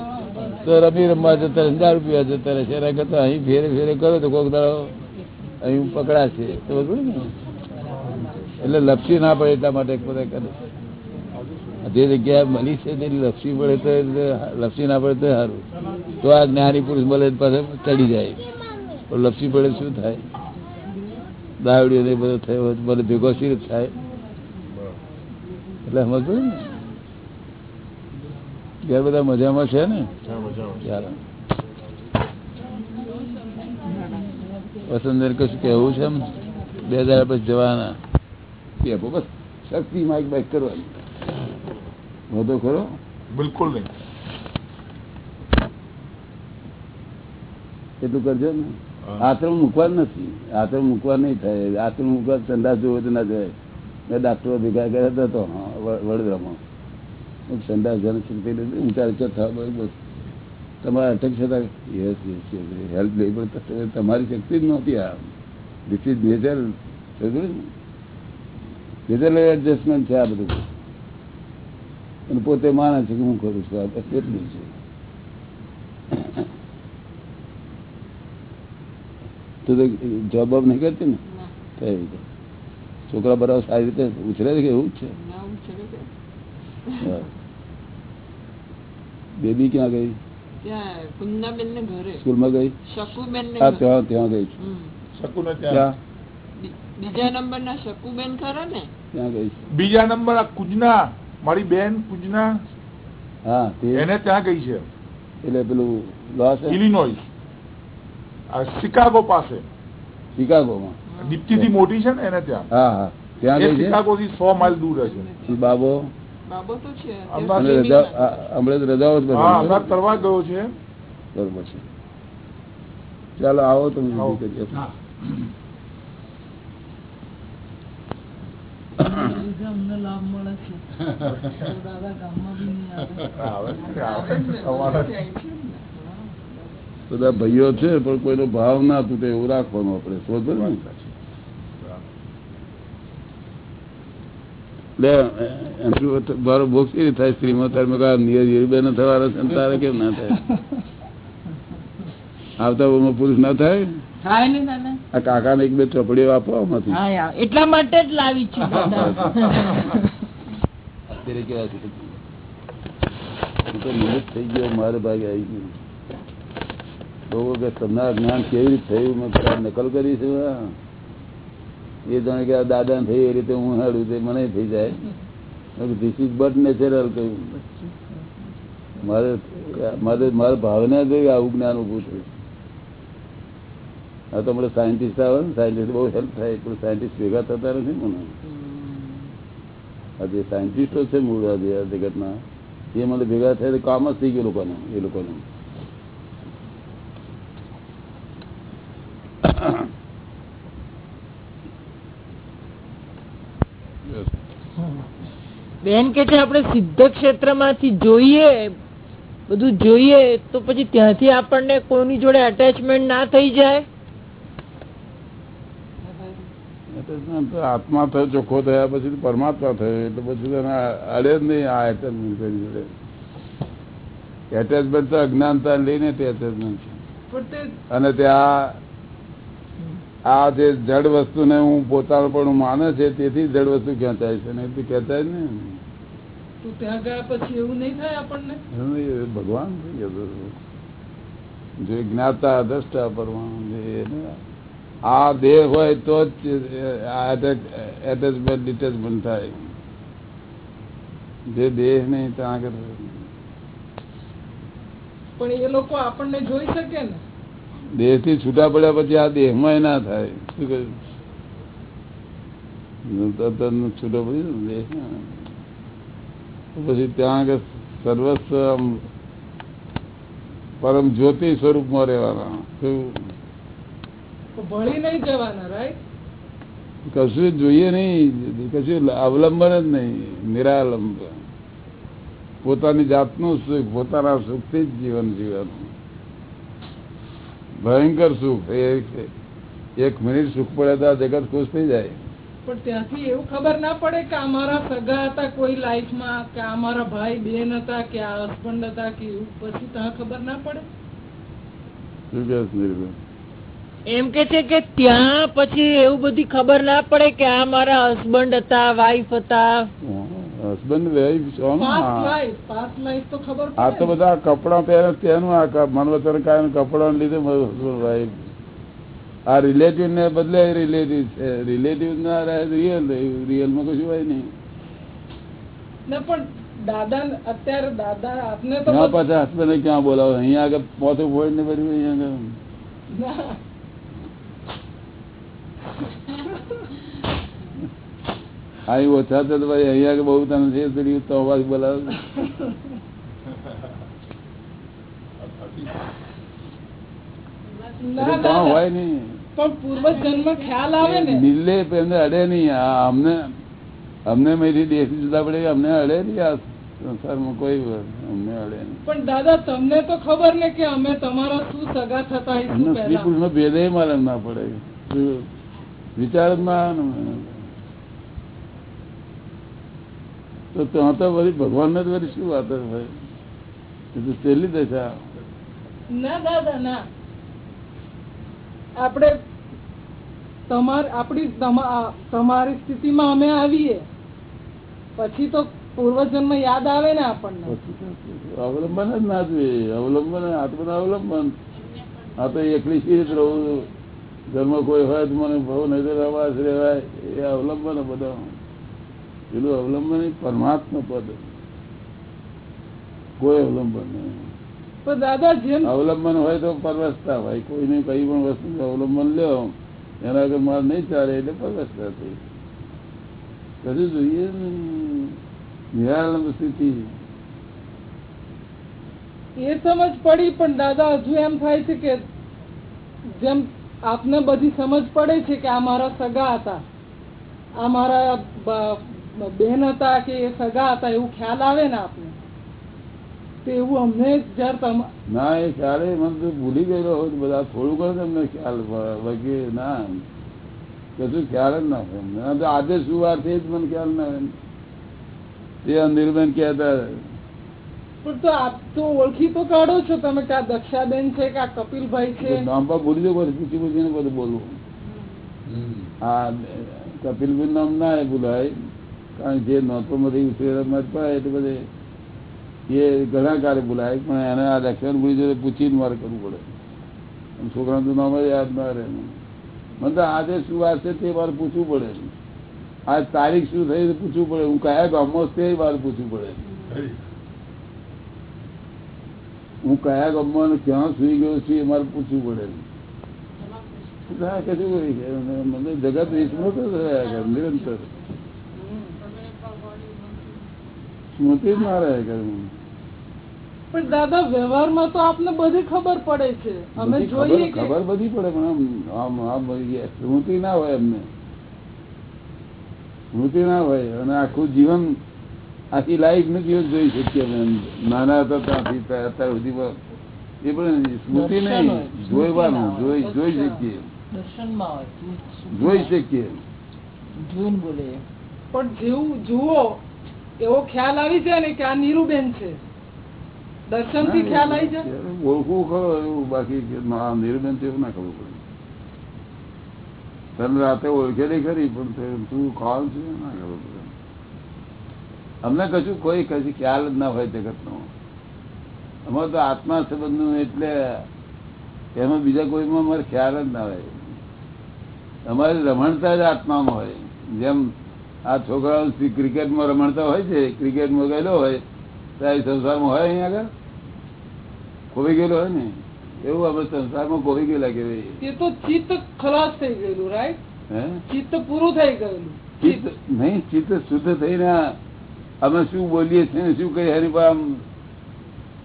તો રમી રમવા જતા રહે, દારૂ પીવા જતા રહેશે એના કરતા અહીં ફેરે ફેરે કરો તો કોઈક દાડો અહીં પકડાશે તો બધું ને? એટલે લપસી ના પડે એટલા માટે બધા કરે. જે જગ્યાએ મળી છે તેની લપસી પડે તો લપસી ના પડે તો સારું. તો આ જ્ઞાની પુરુષ મળે પાસે ચડી જાય. પણ લપસી પડે શું થાય? દાવડીઓ બધો થયો મને ભેગો શી થાય. એટલે સમજ ને? ઘેર બધા મજામાં છે. ને વસંતને કશું કહેવું છે એમ? બે હજાર પછી જવાના. કે બસ. શક્તિ માઇક બાઇક કરવાની. વધો ખરો? બિલકુલ નહીં. એટલું કરજો ને. આશ્રમ મૂકવા નથી. આશ્રમ મૂકવા નહીં થાય. આશ્રમ મૂકવા ચંદા જોવો તો ના જાય. મેં ડાક્ટરો ભેગા કર્યા હતા વડોદરામાં. સંદાસ જન ઊંચા ઊંચા થવા બસ. તમારા અટક છતાં યસ યસ હેલ્પ લઈ પડે તમારી શક્તિ જ નહોતી આ. This is major major adjustment છે આ બધું. અને પોતે માને છે કે હું કરું છું આ બસ એટલું છે. તું જોબ વોબ નહીં કરતી ને? કઈ રીતે છોકરા બરાબર સારી રીતે ઉછરે છે કે એવું જ છે. બેબી ક્યાં ગઈ? ત્યાં કુંદાબેન ને ઘરે. સ્કૂલમાં ગઈ? હા ત્યાં ત્યાં ગઈ છે. હમ. શકુને ક્યાં? ત્યાં બી- બીજા નંબર ના શકુબેન ખરા ને? ત્યાં ગઈ બીજા નંબર કુજના મારી બેન કુજના હા એને ત્યાં ગઈ છે. એટલે પેલું લોસ ઇલિનોઇસ. આ શિકાગો પાસે. શિકાગોમાં? દીપ્તિથી મોટી છે ને એને ત્યાં. હા હા. ત્યાં શિકાગો થી સો માઇલ દૂર રહે છે. બાબો ચાલો આવો તમે બધા ભાઈઓ છે પણ કોઈનો ભાવ ના તૂટે એવું રાખવાનું આપણે. પડી ને? લે એમ શું મારો બોક્સ કેવી થાય સ્ત્રીમાં તારે મેં નિયર હીરબેન થવાનો છે ને તારે કેમ ના થાય? આવતા વર્ષમાં પુરુષ ના થાય? થાય ને દાદા. આ કાકાને એક બે ચોપડીઓ આપો આમાંથી. એટલા માટે જ લાવી છું અત્યારે કેવા છે? નિવૃત્ત થઈ ગયો મારે ભાગે આવી ગયું. લોકો કે તમને જ્ઞાન કેવી રીતે થયું મેં નકલ કરી છે. એ જાણે કે દાદા થઈ એ રીતે હું હાડું મને થઈ જાય. ધીસ ઇઝ બટ નેચરલ કહ્યું. મારે મારે મારા ભાવના જોઈ આવું જ્ઞાન ઉભું થયું. આ તો મને સાયન્ટિસ્ટ આવે ને, સાયન્ટિસ્ટ બહુ હેલ્પ થાય, પણ સાયન્ટિસ્ટ ભેગા થતા નથી મને. આ જે સાયન્ટિસ્ટો છે મૂળ આજે આ જગતના, એ મને ભેગા થાય તો કામ જ થઈ ગયું લોકોને, એ લોકોનું. બેન કે છે આપણે સિદ્ધ ક્ષેત્રમાંથી જોઈએ બધું જોઈએ તો પછી ત્યાંથી આપણને કોઈની જોડે અટેચમેન્ટ ના થઈ જાય? આત્મા થયો ચોખ્ખો થયા પછી પરમાત્મા થયો એટલે પછી તેને અડે જ નહીં આ એટેચમેન્ટ કરી જોડે. એટેચમેન્ટ તો અજ્ઞાનતા લઈને તે એટેચમેન્ટ અને ત્યાં આ જે જડ વસ્તુને હું પોતાનું પણ માને છે તેથી જડ વસ્તુ ખેંચાય છે નહીં તો ખેંચાય જ નહીં. તું ત્યાં ગયા પછી એવું નહીં થાય આપણને? ભગવાન થઈ ગયો જો જ્ઞાતા દ્રષ્ટા પરમાણુ આ દેહ હોય તો જ એટેચમેન્ટ ડિટેચમેન્ટ થાય. જે દેહ નહીં ત્યાં આગળ પણ એ લોકો આપણને જોઈ શકે ને? દેહથી છૂટા પડ્યા પછી આ દેહમાં ના થાય. શું કહ્યું? છૂટો પડી દેહ પછી ત્યાં આગળ સર્વસ્વ પરમ જ્યોતિ સ્વરૂપમાં રહેવાના. કશું જોઈએ નહીં. કશું અવલંબન જ નહીં. નિરાલંબ. પોતાની જાતનું સુખ પોતાના સુખથી જ જીવન જીવવાનું. ભયંકર સુખ. એક મિનિટ સુખ પડે તો જગત ખુશ થઈ જાય. પણ ત્યાંથી એવું ખબર ના પડે કે અમારા સગા હતા કોઈ લાઈફમાં કે અમારા ભાઈ બેન હતા કે આ હસબન્ડ હતા કે એવું. પછી ત્યાં ખબર ના પડે? એમ કે છે કે ત્યાં પછી એવું બધી ખબર ના પડે કે આ મારા હસબન્ડ હતા વાઈફ હતા. હસબન્ડ વાઈફ આ લાઈફ તો ખબર તો બધા કપડા પહેરે તેનું આ મનવતર કાયમ કપડા લીધે વાઈફ આ રિલેટિવ ને બદલે રિલેટિવ છે. રિલેટિવ ના રહે રિયલ રિયલમાં કશું હોય નહીં. ના પણ દાદા અત્યારે દાદા આપને તો ના પાછા હસબન્ડ ક્યાં બોલાવો? અહીંયા આગળ પોતું ફોડ ને બધું અહીંયા આગળ. અહીં ઓછા છે તો ભાઈ અહીંયા આગળ બહુ તને છે તો તો અવાજ બોલાવે. હોય નહીં? પણ પૂર્વ જન્મ ખ્યાલ આવે ને. મિલે એમને અડે નહીં. અમને અમને મેથી દેશી જુદા પડે અમને અડે નહીં આ સંસારમાં કોઈ અમને અડે નહીં. પણ દાદા તમને તો ખબર ને કે અમે તમારા શું સગા થતા અમને સ્ત્રી પહેલા? પુરુષનો ભેદે મારે ના પડે? વિચાર જ ના તો ત્યાં તો વળી ભગવાન ને વળી શું વાત તો છેલ્લી દશા. ના દાદા ના. આપણે આપણી તમારી સ્થિતિમાં અમે આવીએ. પછી તો પૂર્વજન્મ યાદ આવે ને આપણને. અવલંબન જ ના જોઈએ. અવલંબન આ તો અવલંબન. આ તો એકલી સીધ રહું ઘરમાં કોઈ હોય તો મને બહુ નજર અવાજ રહેવાય. એ અવલંબન બધા. પેલું અવલંબન પરમાત્મા પદ. કોઈ અવલંબન નહીં. પણ દાદા જેમ અવલંબન હોય તો પરવસતા હોય. કોઈને કઈ પણ વસ્તુ અવલંબન લ્યો એના આગળ માર નહીં ચાલે એટલે પરવસતા થઈ કશું જોઈએ નિરાલંબ સ્થિતિ. એ સમજ પડી પણ દાદા હજુ એમ થાય છે કે જેમ આપને બધી સમજ પડે છે કે આ મારા સગા હતા આ મારા બહેન બેન હતા કે એ સગા હતા એવું ખ્યાલ આવે ને આપને? તો એવું અમને જયારે ના એ ખ્યાલે મને તો ભૂલી ગયેલો હોય બધા થોડું ઘણું તમને ખ્યાલ વગેરે ના કશું ખ્યાલ જ ના હોય તો આજે શું વાર છે જ મને ખ્યાલ ના તે અનિલબેન કહેતા પણ તો આપ તો ઓળખી તો કાઢો છો તમે કે આ દક્ષાબેન છે કે આ કપિલભાઈ છે? નામ પર ભૂલી પડે પૂછી પૂછીને બધું બોલવું. આ કપિલભાઈ નામ ના એ ભૂલાય. કારણ કે જે નોતોમાંથી ઉછેરમાં પાય એટલે બધે એ ઘણા કાર્ય બોલાય પણ એને આ લક્ષણ ભૂલી જાય તો પૂછીને મારે કરવું પડે. છોકરા છોકરાનું નામ જ યાદ ના રહે. મને તો આજે શું વાત છે તે મારે પૂછવું પડે. આજ તારીખ શું થઈ પૂછવું પડે. હું કયા ગામમાં તે મારે પૂછવું પડે. હું કયા ગામમાં ક્યાં સુઈ ગયો છું એ મારે પૂછવું પડે. મને જગત વિસ્મૃત નિરંતર. સ્મૃતિ જ ના રહે કરે પણ દાદા વ્યવહારમાં તો આપને બધી ખબર પડે છે. અમે જોઈએ ખબર બધી પડે પણ આમ આમ સ્મૃતિ ના હોય એમને. સ્મૃતિ ના હોય અને આખું જીવન આખી લાઈફ નથી જોઈ શકીએ અમે નાના હતા ત્યાંથી અત્યાર સુધી એ પણ સ્મૃતિ નહીં. જોઈવાનું ના. જોઈ જોઈ શકીએ. જોઈ શકીએ. જોઈને બોલે. પણ જેવું જુઓ એવો ખ્યાલ આવી જાય ને કે આ નીરુબેન છે. દર્શનથી ખ્યાલ આવી જાય? ઓળખવું ખરો એવું બાકી નિર્બંધ એવું ના ખબર પડે. તને રાતે ઓળખેલી ખરી પણ તું ખાવ છે? ના કરવું પડે. અમને કશું કોઈ કશું ખ્યાલ જ ના હોય જગતનો. અમારે તો આત્મા સંબંધનું એટલે એમાં બીજા કોઈમાં અમારે ખ્યાલ જ ના હોય. અમારી રમણતા જ આત્મામાં હોય. જેમ આ છોકરાઓ ક્રિકેટમાં રમણતા હોય છે ક્રિકેટમાં ગયેલો હોય ત્યારે સંસારમાં હોય અહીંયા આગળ? ખોવાઈ ગયેલો હોય ને એવું આપણે સંસારમાં ખોવાઈ ગયેલા કે તે તો ચિત્ત ખલાસ થઈ ગયેલું રાઈટ ચિત્ત પૂરું થઈ ગયેલું. ચિત્ત નહીં ચિત્ત શુદ્ધ થઈને અમે શું બોલીએ છીએ ને શું કહીએ હરી આમ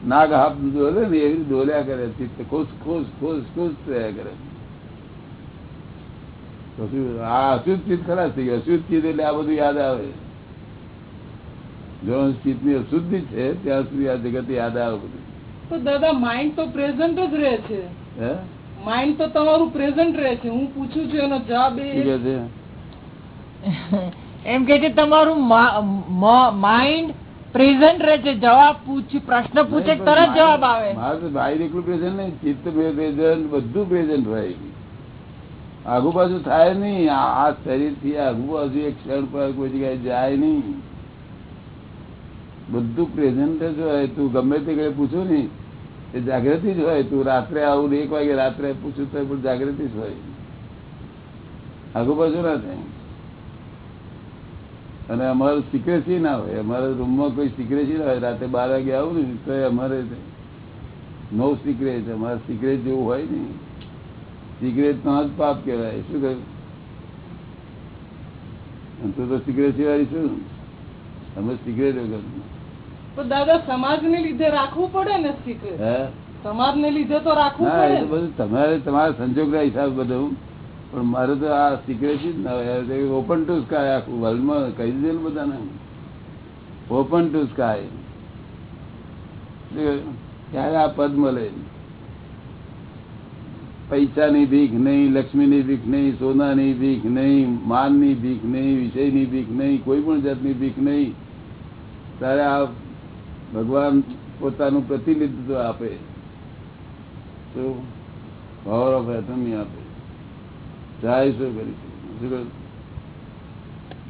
નાગ હાફ દોલે ને એવી દોલ્યા કરે ચિત્ત ખુશ ખુશ ખુશ ખુશ થયા કરે. આ અશુદ્ધ ચિત્ત ખરાબ થઈ ગયું. અશુદ્ધ ચિત્ત એટલે આ બધું યાદ આવે. જો ચિત્તની અશુદ્ધિ છે ત્યાં સુધી આ જગત યાદ આવે બધું. તો દાદા માઇન્ડ તો પ્રેઝન્ટ જ રહે છે. હે? માઇન્ડ તો તમારું પ્રેઝન્ટ રહે છે. હું પૂછું છું એનો જવાબ એ કે છે એમ કે છે તમારું માઇન્ડ પ્રેઝન્ટ રહે છે. જવાબ પૂછ પ્રશ્ન પૂછે તરત જવાબ આવે. મારું તો એકલું પ્રેઝન્ટ નહીં. ચિત્ત પ્રેઝન્ટ બધું પ્રેઝન્ટ હોય આગુ બાજુ થાય નહીં. આ શરીરથી આગુ બાજુ એક ક્ષણ પર કોઈ જગ્યાએ જાય નહીં. બધું પ્રેઝન્ટ જ હોય. તું ગમે તે કઈ પૂછું ને એ જાગૃતિ જ હોય. તું રાત્રે આવું ને એક વાગે રાત્રે પૂછું તો પણ જાગૃતિ જ હોય. આગુ બાજુ ના થાય. અને અમારું સિક્રેસી ના હોય. અમારા રૂમમાં કોઈ સિક્રેસી ના હોય. રાતે બાર વાગે આવું ને તો અમારે નો સિક્રેટ અમારે સિક્રેટ જેવું હોય ને. સિક્રેટ તો જ પાપ કહેવાય. શું કહ્યું? તું તો સિક્રેસી વાળી છું. અમે સિક્રેટ વગર તો દાદા સમાજ લીધે રાખવું પડે ને સિક્રેટ હે? લીધે તો રાખવું પડે બધું તમારે તમારા સંજોગના હિસાબ બધું. પણ મારે તો આ સિક્રેટ જ ના હોય. ઓપન ટુ સ્કાય આખું. વર્લ્ડમાં કહી દીધેલું બધાને. ઓપન ટુ સ્કાય ત્યારે આ પદ મળે? પૈસાની ભીખ નહીં લક્ષ્મીની ભીખ નહીં સોનાની ભીખ નહીં માનની ભીખ નહીં વિષયની ભીખ નહીં કોઈ પણ જાતની ભીખ નહીં. ત્યારે આ ભગવાન પોતાનું પ્રતિનિધિત્વ આપે. તો પાવર ઓફ એટર્ની આપે. જાય શું કરી?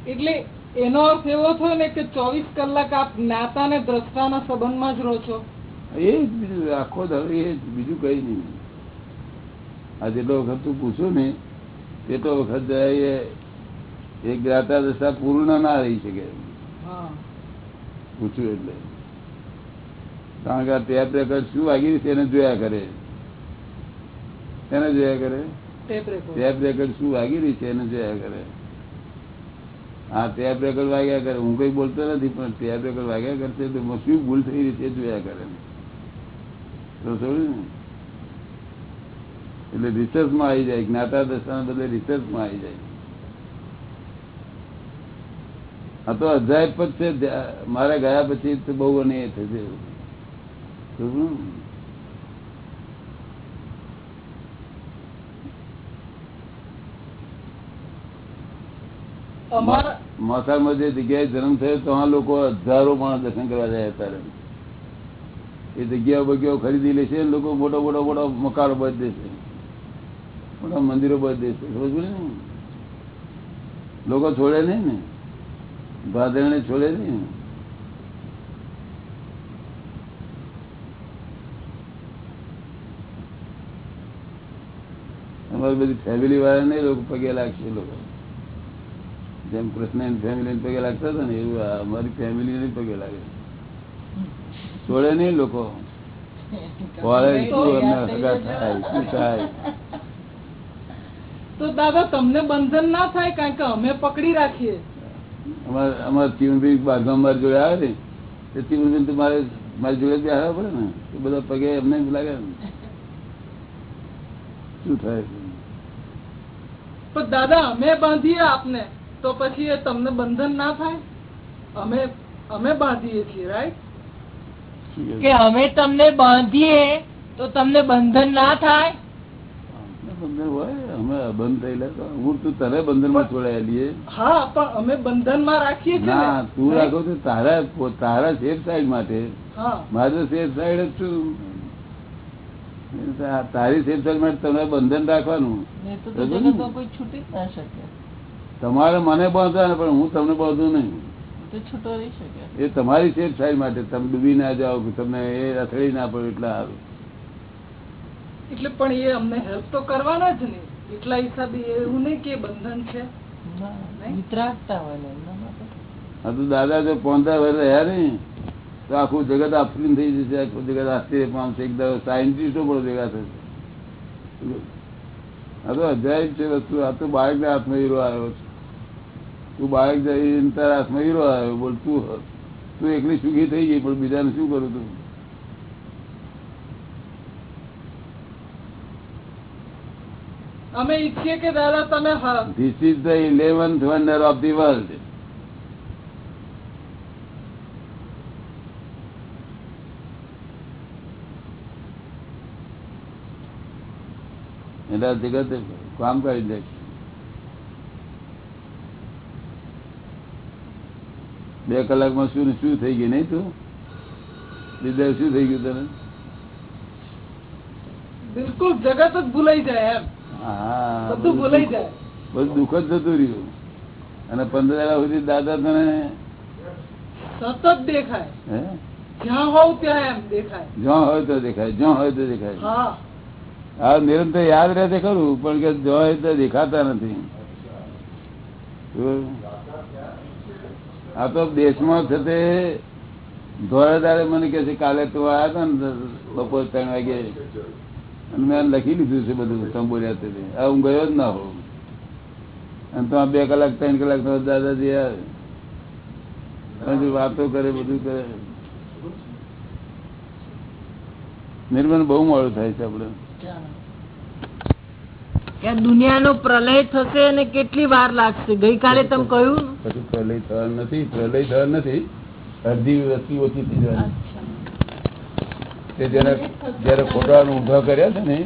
એટલે એનો અર્થ એવો થયો ને કે ચોવીસ કલાક આપ જ્ઞાતા ને દ્રષ્ટાના સંબંધમાં જ રહો છો. એ જ બીજું આખો એ જ બીજું કઈ નહીં. આ જેટલો વખત તું પૂછું ને તેટલો વખત જાય એ એક જ્ઞાતા દશા પૂર્ણ ના રહી શકે. હા. પૂછ્યું એટલે. કારણ કે ટેપ રેકર્ડ શું વાગી છે એને જોયા કરે. એને જોયા કરે? ટેપ રેકોર્ડ શું વાગી રહી છે એને જોયા કરે. હા ટેપ રેકર્ડ વાગ્યા કરે. હું કઈ બોલતો નથી પણ ટેપ રેકર્ડ વાગ્યા કરશે તો શું ભૂલ થઈ રહી છે જોયા કરે તો ને? એટલે રિસર્ચમાં આવી જાય જ્ઞાતા દશાના બદલે રિસર્ચમાં આવી જાય. આ તો અધ્યાય જ છે મારા ગયા પછી તો બહુ અને થશે મોસાળમાં જે જગ્યાએ જન્મ થયો ત્યાં લોકો હજારો માણસ દર્શન કરવા જાય અત્યારે. એ જગ્યાઓ બગ્યાઓ ખરીદી લેશે લોકો મોટો મોટો મોટો મકાનો બધ દેશે મોટા મંદિરો બધ દેશે સમજવું ને? લોકો છોડે નહીં ને? ભાદરણે છોડે નહીં? ને અમારી બધી ફેમિલી વાળા નહીં લોકો પગે લાગશે લોકો. જેમ કૃષ્ણ ફેમિલી પગે લાગતા હતા ને એવું અમારી ફેમિલી પગે લાગે. છોડે નહીં લોકો. તો દાદા તમને બંધન ના થાય કારણ કે અમે પકડી રાખીએ. અમારે અમારે બાગમાં મારી જોડે આવે ને એ ચીવનભાઈ તો મારે મારી જોડે બી આવવા પડે ને. એ બધા પગે એમને લાગે ને. શું થાય? પણ દાદા અમે બાંધીએ આપને. તો પછી એ તમને બંધન ના થાય? અમે અમે બાંધીએ છીએ રાઈટ કે અમે તમને બાંધીએ તો તમને બંધન ના થાય? બંધન હોય અમે બંધ થયેલા તો. હું તું તારે બંધનમાં છોડાયેલી હા પણ અમે બંધનમાં રાખીએ છીએ ના. તું રાખો તો તારા તારા સેફ સાઈડ માટે. હા. મારે સેફ સાઈડ જ છું. તારી સાઈડ તમે બંધન રાખવાનું. એ તો બરાબર ને? જગતમાં કોઈ છૂટી જ ના શકે. તમારે મને બાંધવા પણ હું તમને બાંધું નહીં. એ તો છૂટો રહી શકે. એ તમારી સેફ સાઈડ માટે તમે ડૂબી ના જાઓ તમને એ અથડી ના પડે એટલે સારું એટલે પણ એ અમને હેલ્પ તો કરવાના જ ને. એટલા હિસાબે એવું નહીં કે બંધન છે. ના, વિતરાગતા હોય હા તો દાદા જો પંદર વર્ષ રહ્યા ને. તો આખું જગત આફરીન થઈ જશે આખું જગત આશ્ચર્ય પામશે એકદમ સાયન્ટિસ્ટો પણ ભેગા થશે. આ તો અજાયબ છે વસ્તુ આ તો બાળકના હાથમાં હીરો આવ્યો છે. તું બાળક જઈને તારા હાથમાં હીરો આવ્યો બોલ તું તું એકલી સુખી થઈ ગઈ પણ બીજાને શું કરું તું? અમે ઈચ્છીએ કે દાદા તમે this is the eleventh wonder of the world એટલે જગત કામ કરી દે. બે કલાકમાં શું શું થઈ ગયું નહીં તું? લીધે શું થઈ ગયું તને? બિલકુલ જગત જ ભૂલાઈ જાય એમ. હા બધું ભૂલાઈ જાય. બધું દુઃખ જ જતું રહ્યું. અને પંદર હજાર સુધી દાદા તને સતત દેખાય. હે? જ્યાં હોવ ત્યાં એમ દેખાય. જ્યાં હોય તો દેખાય જ્યાં હોય તો દેખાય. હા. આ નિરંતર યાદ રહે તે ખરું, પણ કે જોય તો દેખાતા નથી. આ તો દેશમાં છે તે ધોળાદારે મને કે છે, કાલે તો આવ્યા હતા ને બપોર ત્રણ વાગે. અને મેં લખી લીધું છે બધું તમે તે. આ હું ગયો જ ના હોઉં. અને તો બે કલાક, ત્રણ કલાક તો દાદાજી આવે. વાતો કરે, બધું કરે. નિર્મલ બહુ મોડું થાય છે આપડે કે દુનિયાનો પ્રલય થશે અને કેટલી વાર લાગશે? ગઈકાલે તમે કહ્યું પછી પ્રલય થવાનું નથી પ્રલય થવાનું નથી. અડધી વસ્તી ઓછી થઈ જવાની. જયારે ખોટા ઊંધા કર્યા છે ને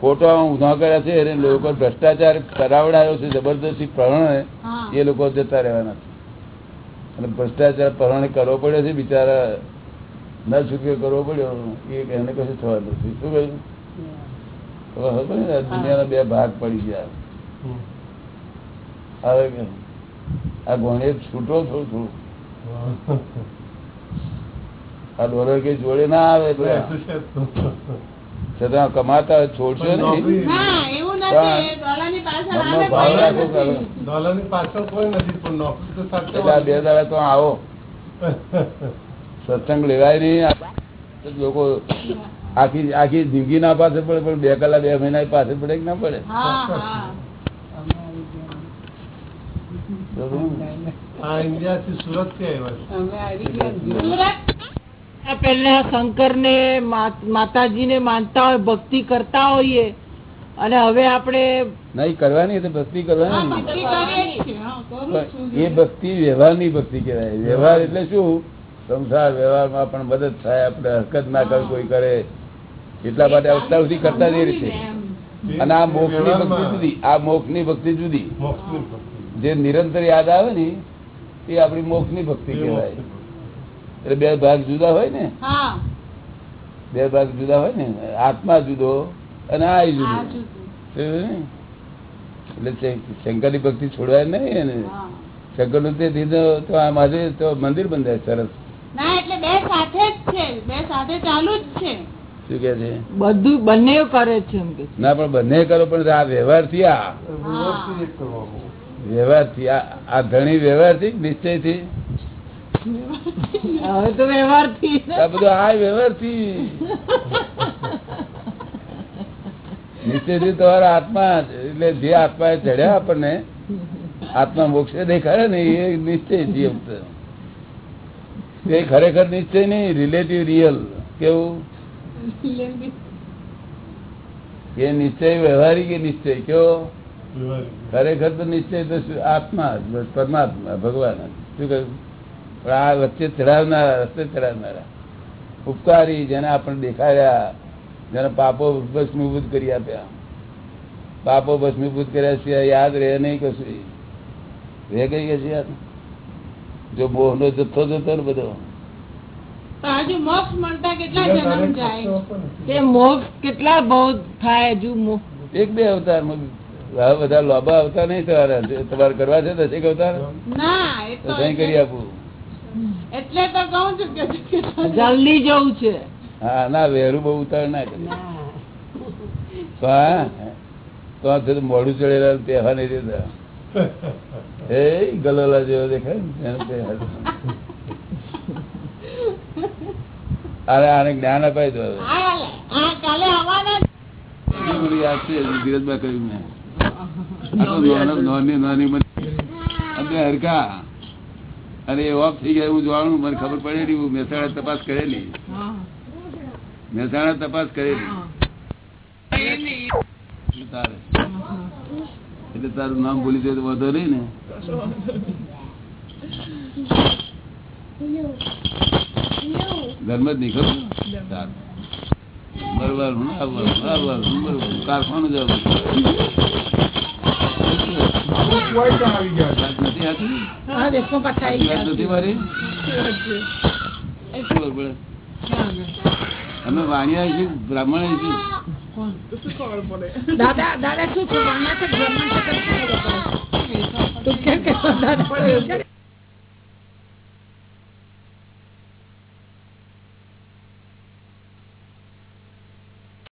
ખોટા ઊંધા કર્યા છે એને લોકો ભ્રષ્ટાચાર કરાવડાયો છે જબરદસ્તી પ્રહણે એ લોકો જતા રહેવાના છે. અને ભ્રષ્ટાચાર પ્રહણ કરવો પડ્યો છે બિચારા ન છૂટકે કરવો પડ્યો એ એને કશું થવાનું નથી. શું કહ્યું? દુનિયાના બે ભાગ પડી ગયા. હવે આ ગોણે છૂટો થોડું થોડું. આ ડોલર કઈ જોડે ના આવે છતાં કમાતા છોડશો ના બે દાડા તો આવો. સત્સંગ લેવાય નહીં. લોકો આખી આખી જિંદગી ના પાસે પડે પણ બે કલાક બે મહિના પાસે પડે કે ના પડે? શંકર ને માતાજી ને માનતા હોય ભક્તિ કરતા હોઈએ. અને હવે આપણે નહીં કરવાની એટલે ભક્તિ કરવાની એ ભક્તિ વ્યવહારની ભક્તિ કહેવાય. વ્યવહાર એટલે શું? સંસાર વ્યવહારમાં પણ મદદ થાય આપણે હરકત ના કરે કોઈ કરે. એટલા માટે અવતાર સુધી કરતા જ એ રીતે. અને આ મોક્ષની ભક્તિ જુદી આ મોક્ષની ભક્તિ જુદી. જે નિરંતર યાદ આવે ને એ આપણી મોક્ષની ભક્તિ કહેવાય. એટલે બે ભાગ જુદા હોય ને? બે ભાગ જુદા હોય ને? આત્મા જુદો અને આ આ જુદો. એટલે શંકરની ભક્તિ છોડવાય નહીં અને શંકરનું તે દીધો તો આ મારે તો મંદિર બંધાય સરસ. ના એટલે બે સાથે જ છે. બે સાથે ચાલુ જ છે. શું કે છે? બધું બંને કરે છે ના પણ બંને કરો પણ આ વ્યવહારથી આ. વ્યવહારથી આ ધણી વ્યવહારથી નિશ્ચયથી? હવે તો વ્યવહારથી. આ બધું આ વ્યવહારથી. નિશ્ચયથી તમારા આત્મા એટલે જે આત્મા ચડ્યા આપણને આત્મા મોક્ષે દેખાડે ને એ નિશ્ચયથી એ ખરેખર નિશ્ચય નહીં રિલેટિવ રિયલ કેવું? એ નિશ્ચય વ્યવહારિક નિશ્ચય કયો? ખરેખર તો નિશ્ચય તો આત્મા પરમાત્મા ભગવાન. શું કહ્યું? પણ આ વચ્ચે ચડાવનારા રસ્તે ચડાવનારા. ઉપકારી જેને આપણે દેખાડ્યા જેને પાપો ભસ્મીભૂત કરી આપ્યા. પાપો ભસ્મીભૂત કર્યા સિવાય યાદ રહે નહીં કશું. રહે કઈ કે છે યાદ? જો મોહનો જથ્થો જતો ને બધો. હજુ મોક્ષ મળતા કેટલા જન્મ જાય તે મોક્ષ કેટલા બહુ થાય હજુ એક બે અવતાર બધા લોબા અવતાર નહીં તમારે. તમારે કરવા છે દસેક અવતાર? ના એ તો તો સહી કરી આપું. એટલે તો કહું છું કે જલ્દી જવું છે. હા ના વેરું બહુ ઉતાર ના કરે. તો મોડું ચડેલા પહેવા નહીં દેતા એ ગલોલા જેવો દેખાય ને દે. આને જ્ઞાન અપાઈ દો ધીરજભાઈ કહ્યું મેં. નાના- નાની નાની હરકા અને એ ઓફ થઈ ગયા એવું જોવાનું મને ખબર પડેલી હું મહેસાણા તપાસ કરેલી. મહેસાણા તપાસ કરેલી. એટલે તારે. એટલે તારું નામ ભૂલી જાય તો વધો નહીં ને. ધર્મ જ નહીં બરોબર કારખાનું મારી? અમે વાણિયા છીએ બ્રાહ્મણ છીએ. દાદા દાદા શું છે? ભણ્યા છે બ્રાહ્મણ છે?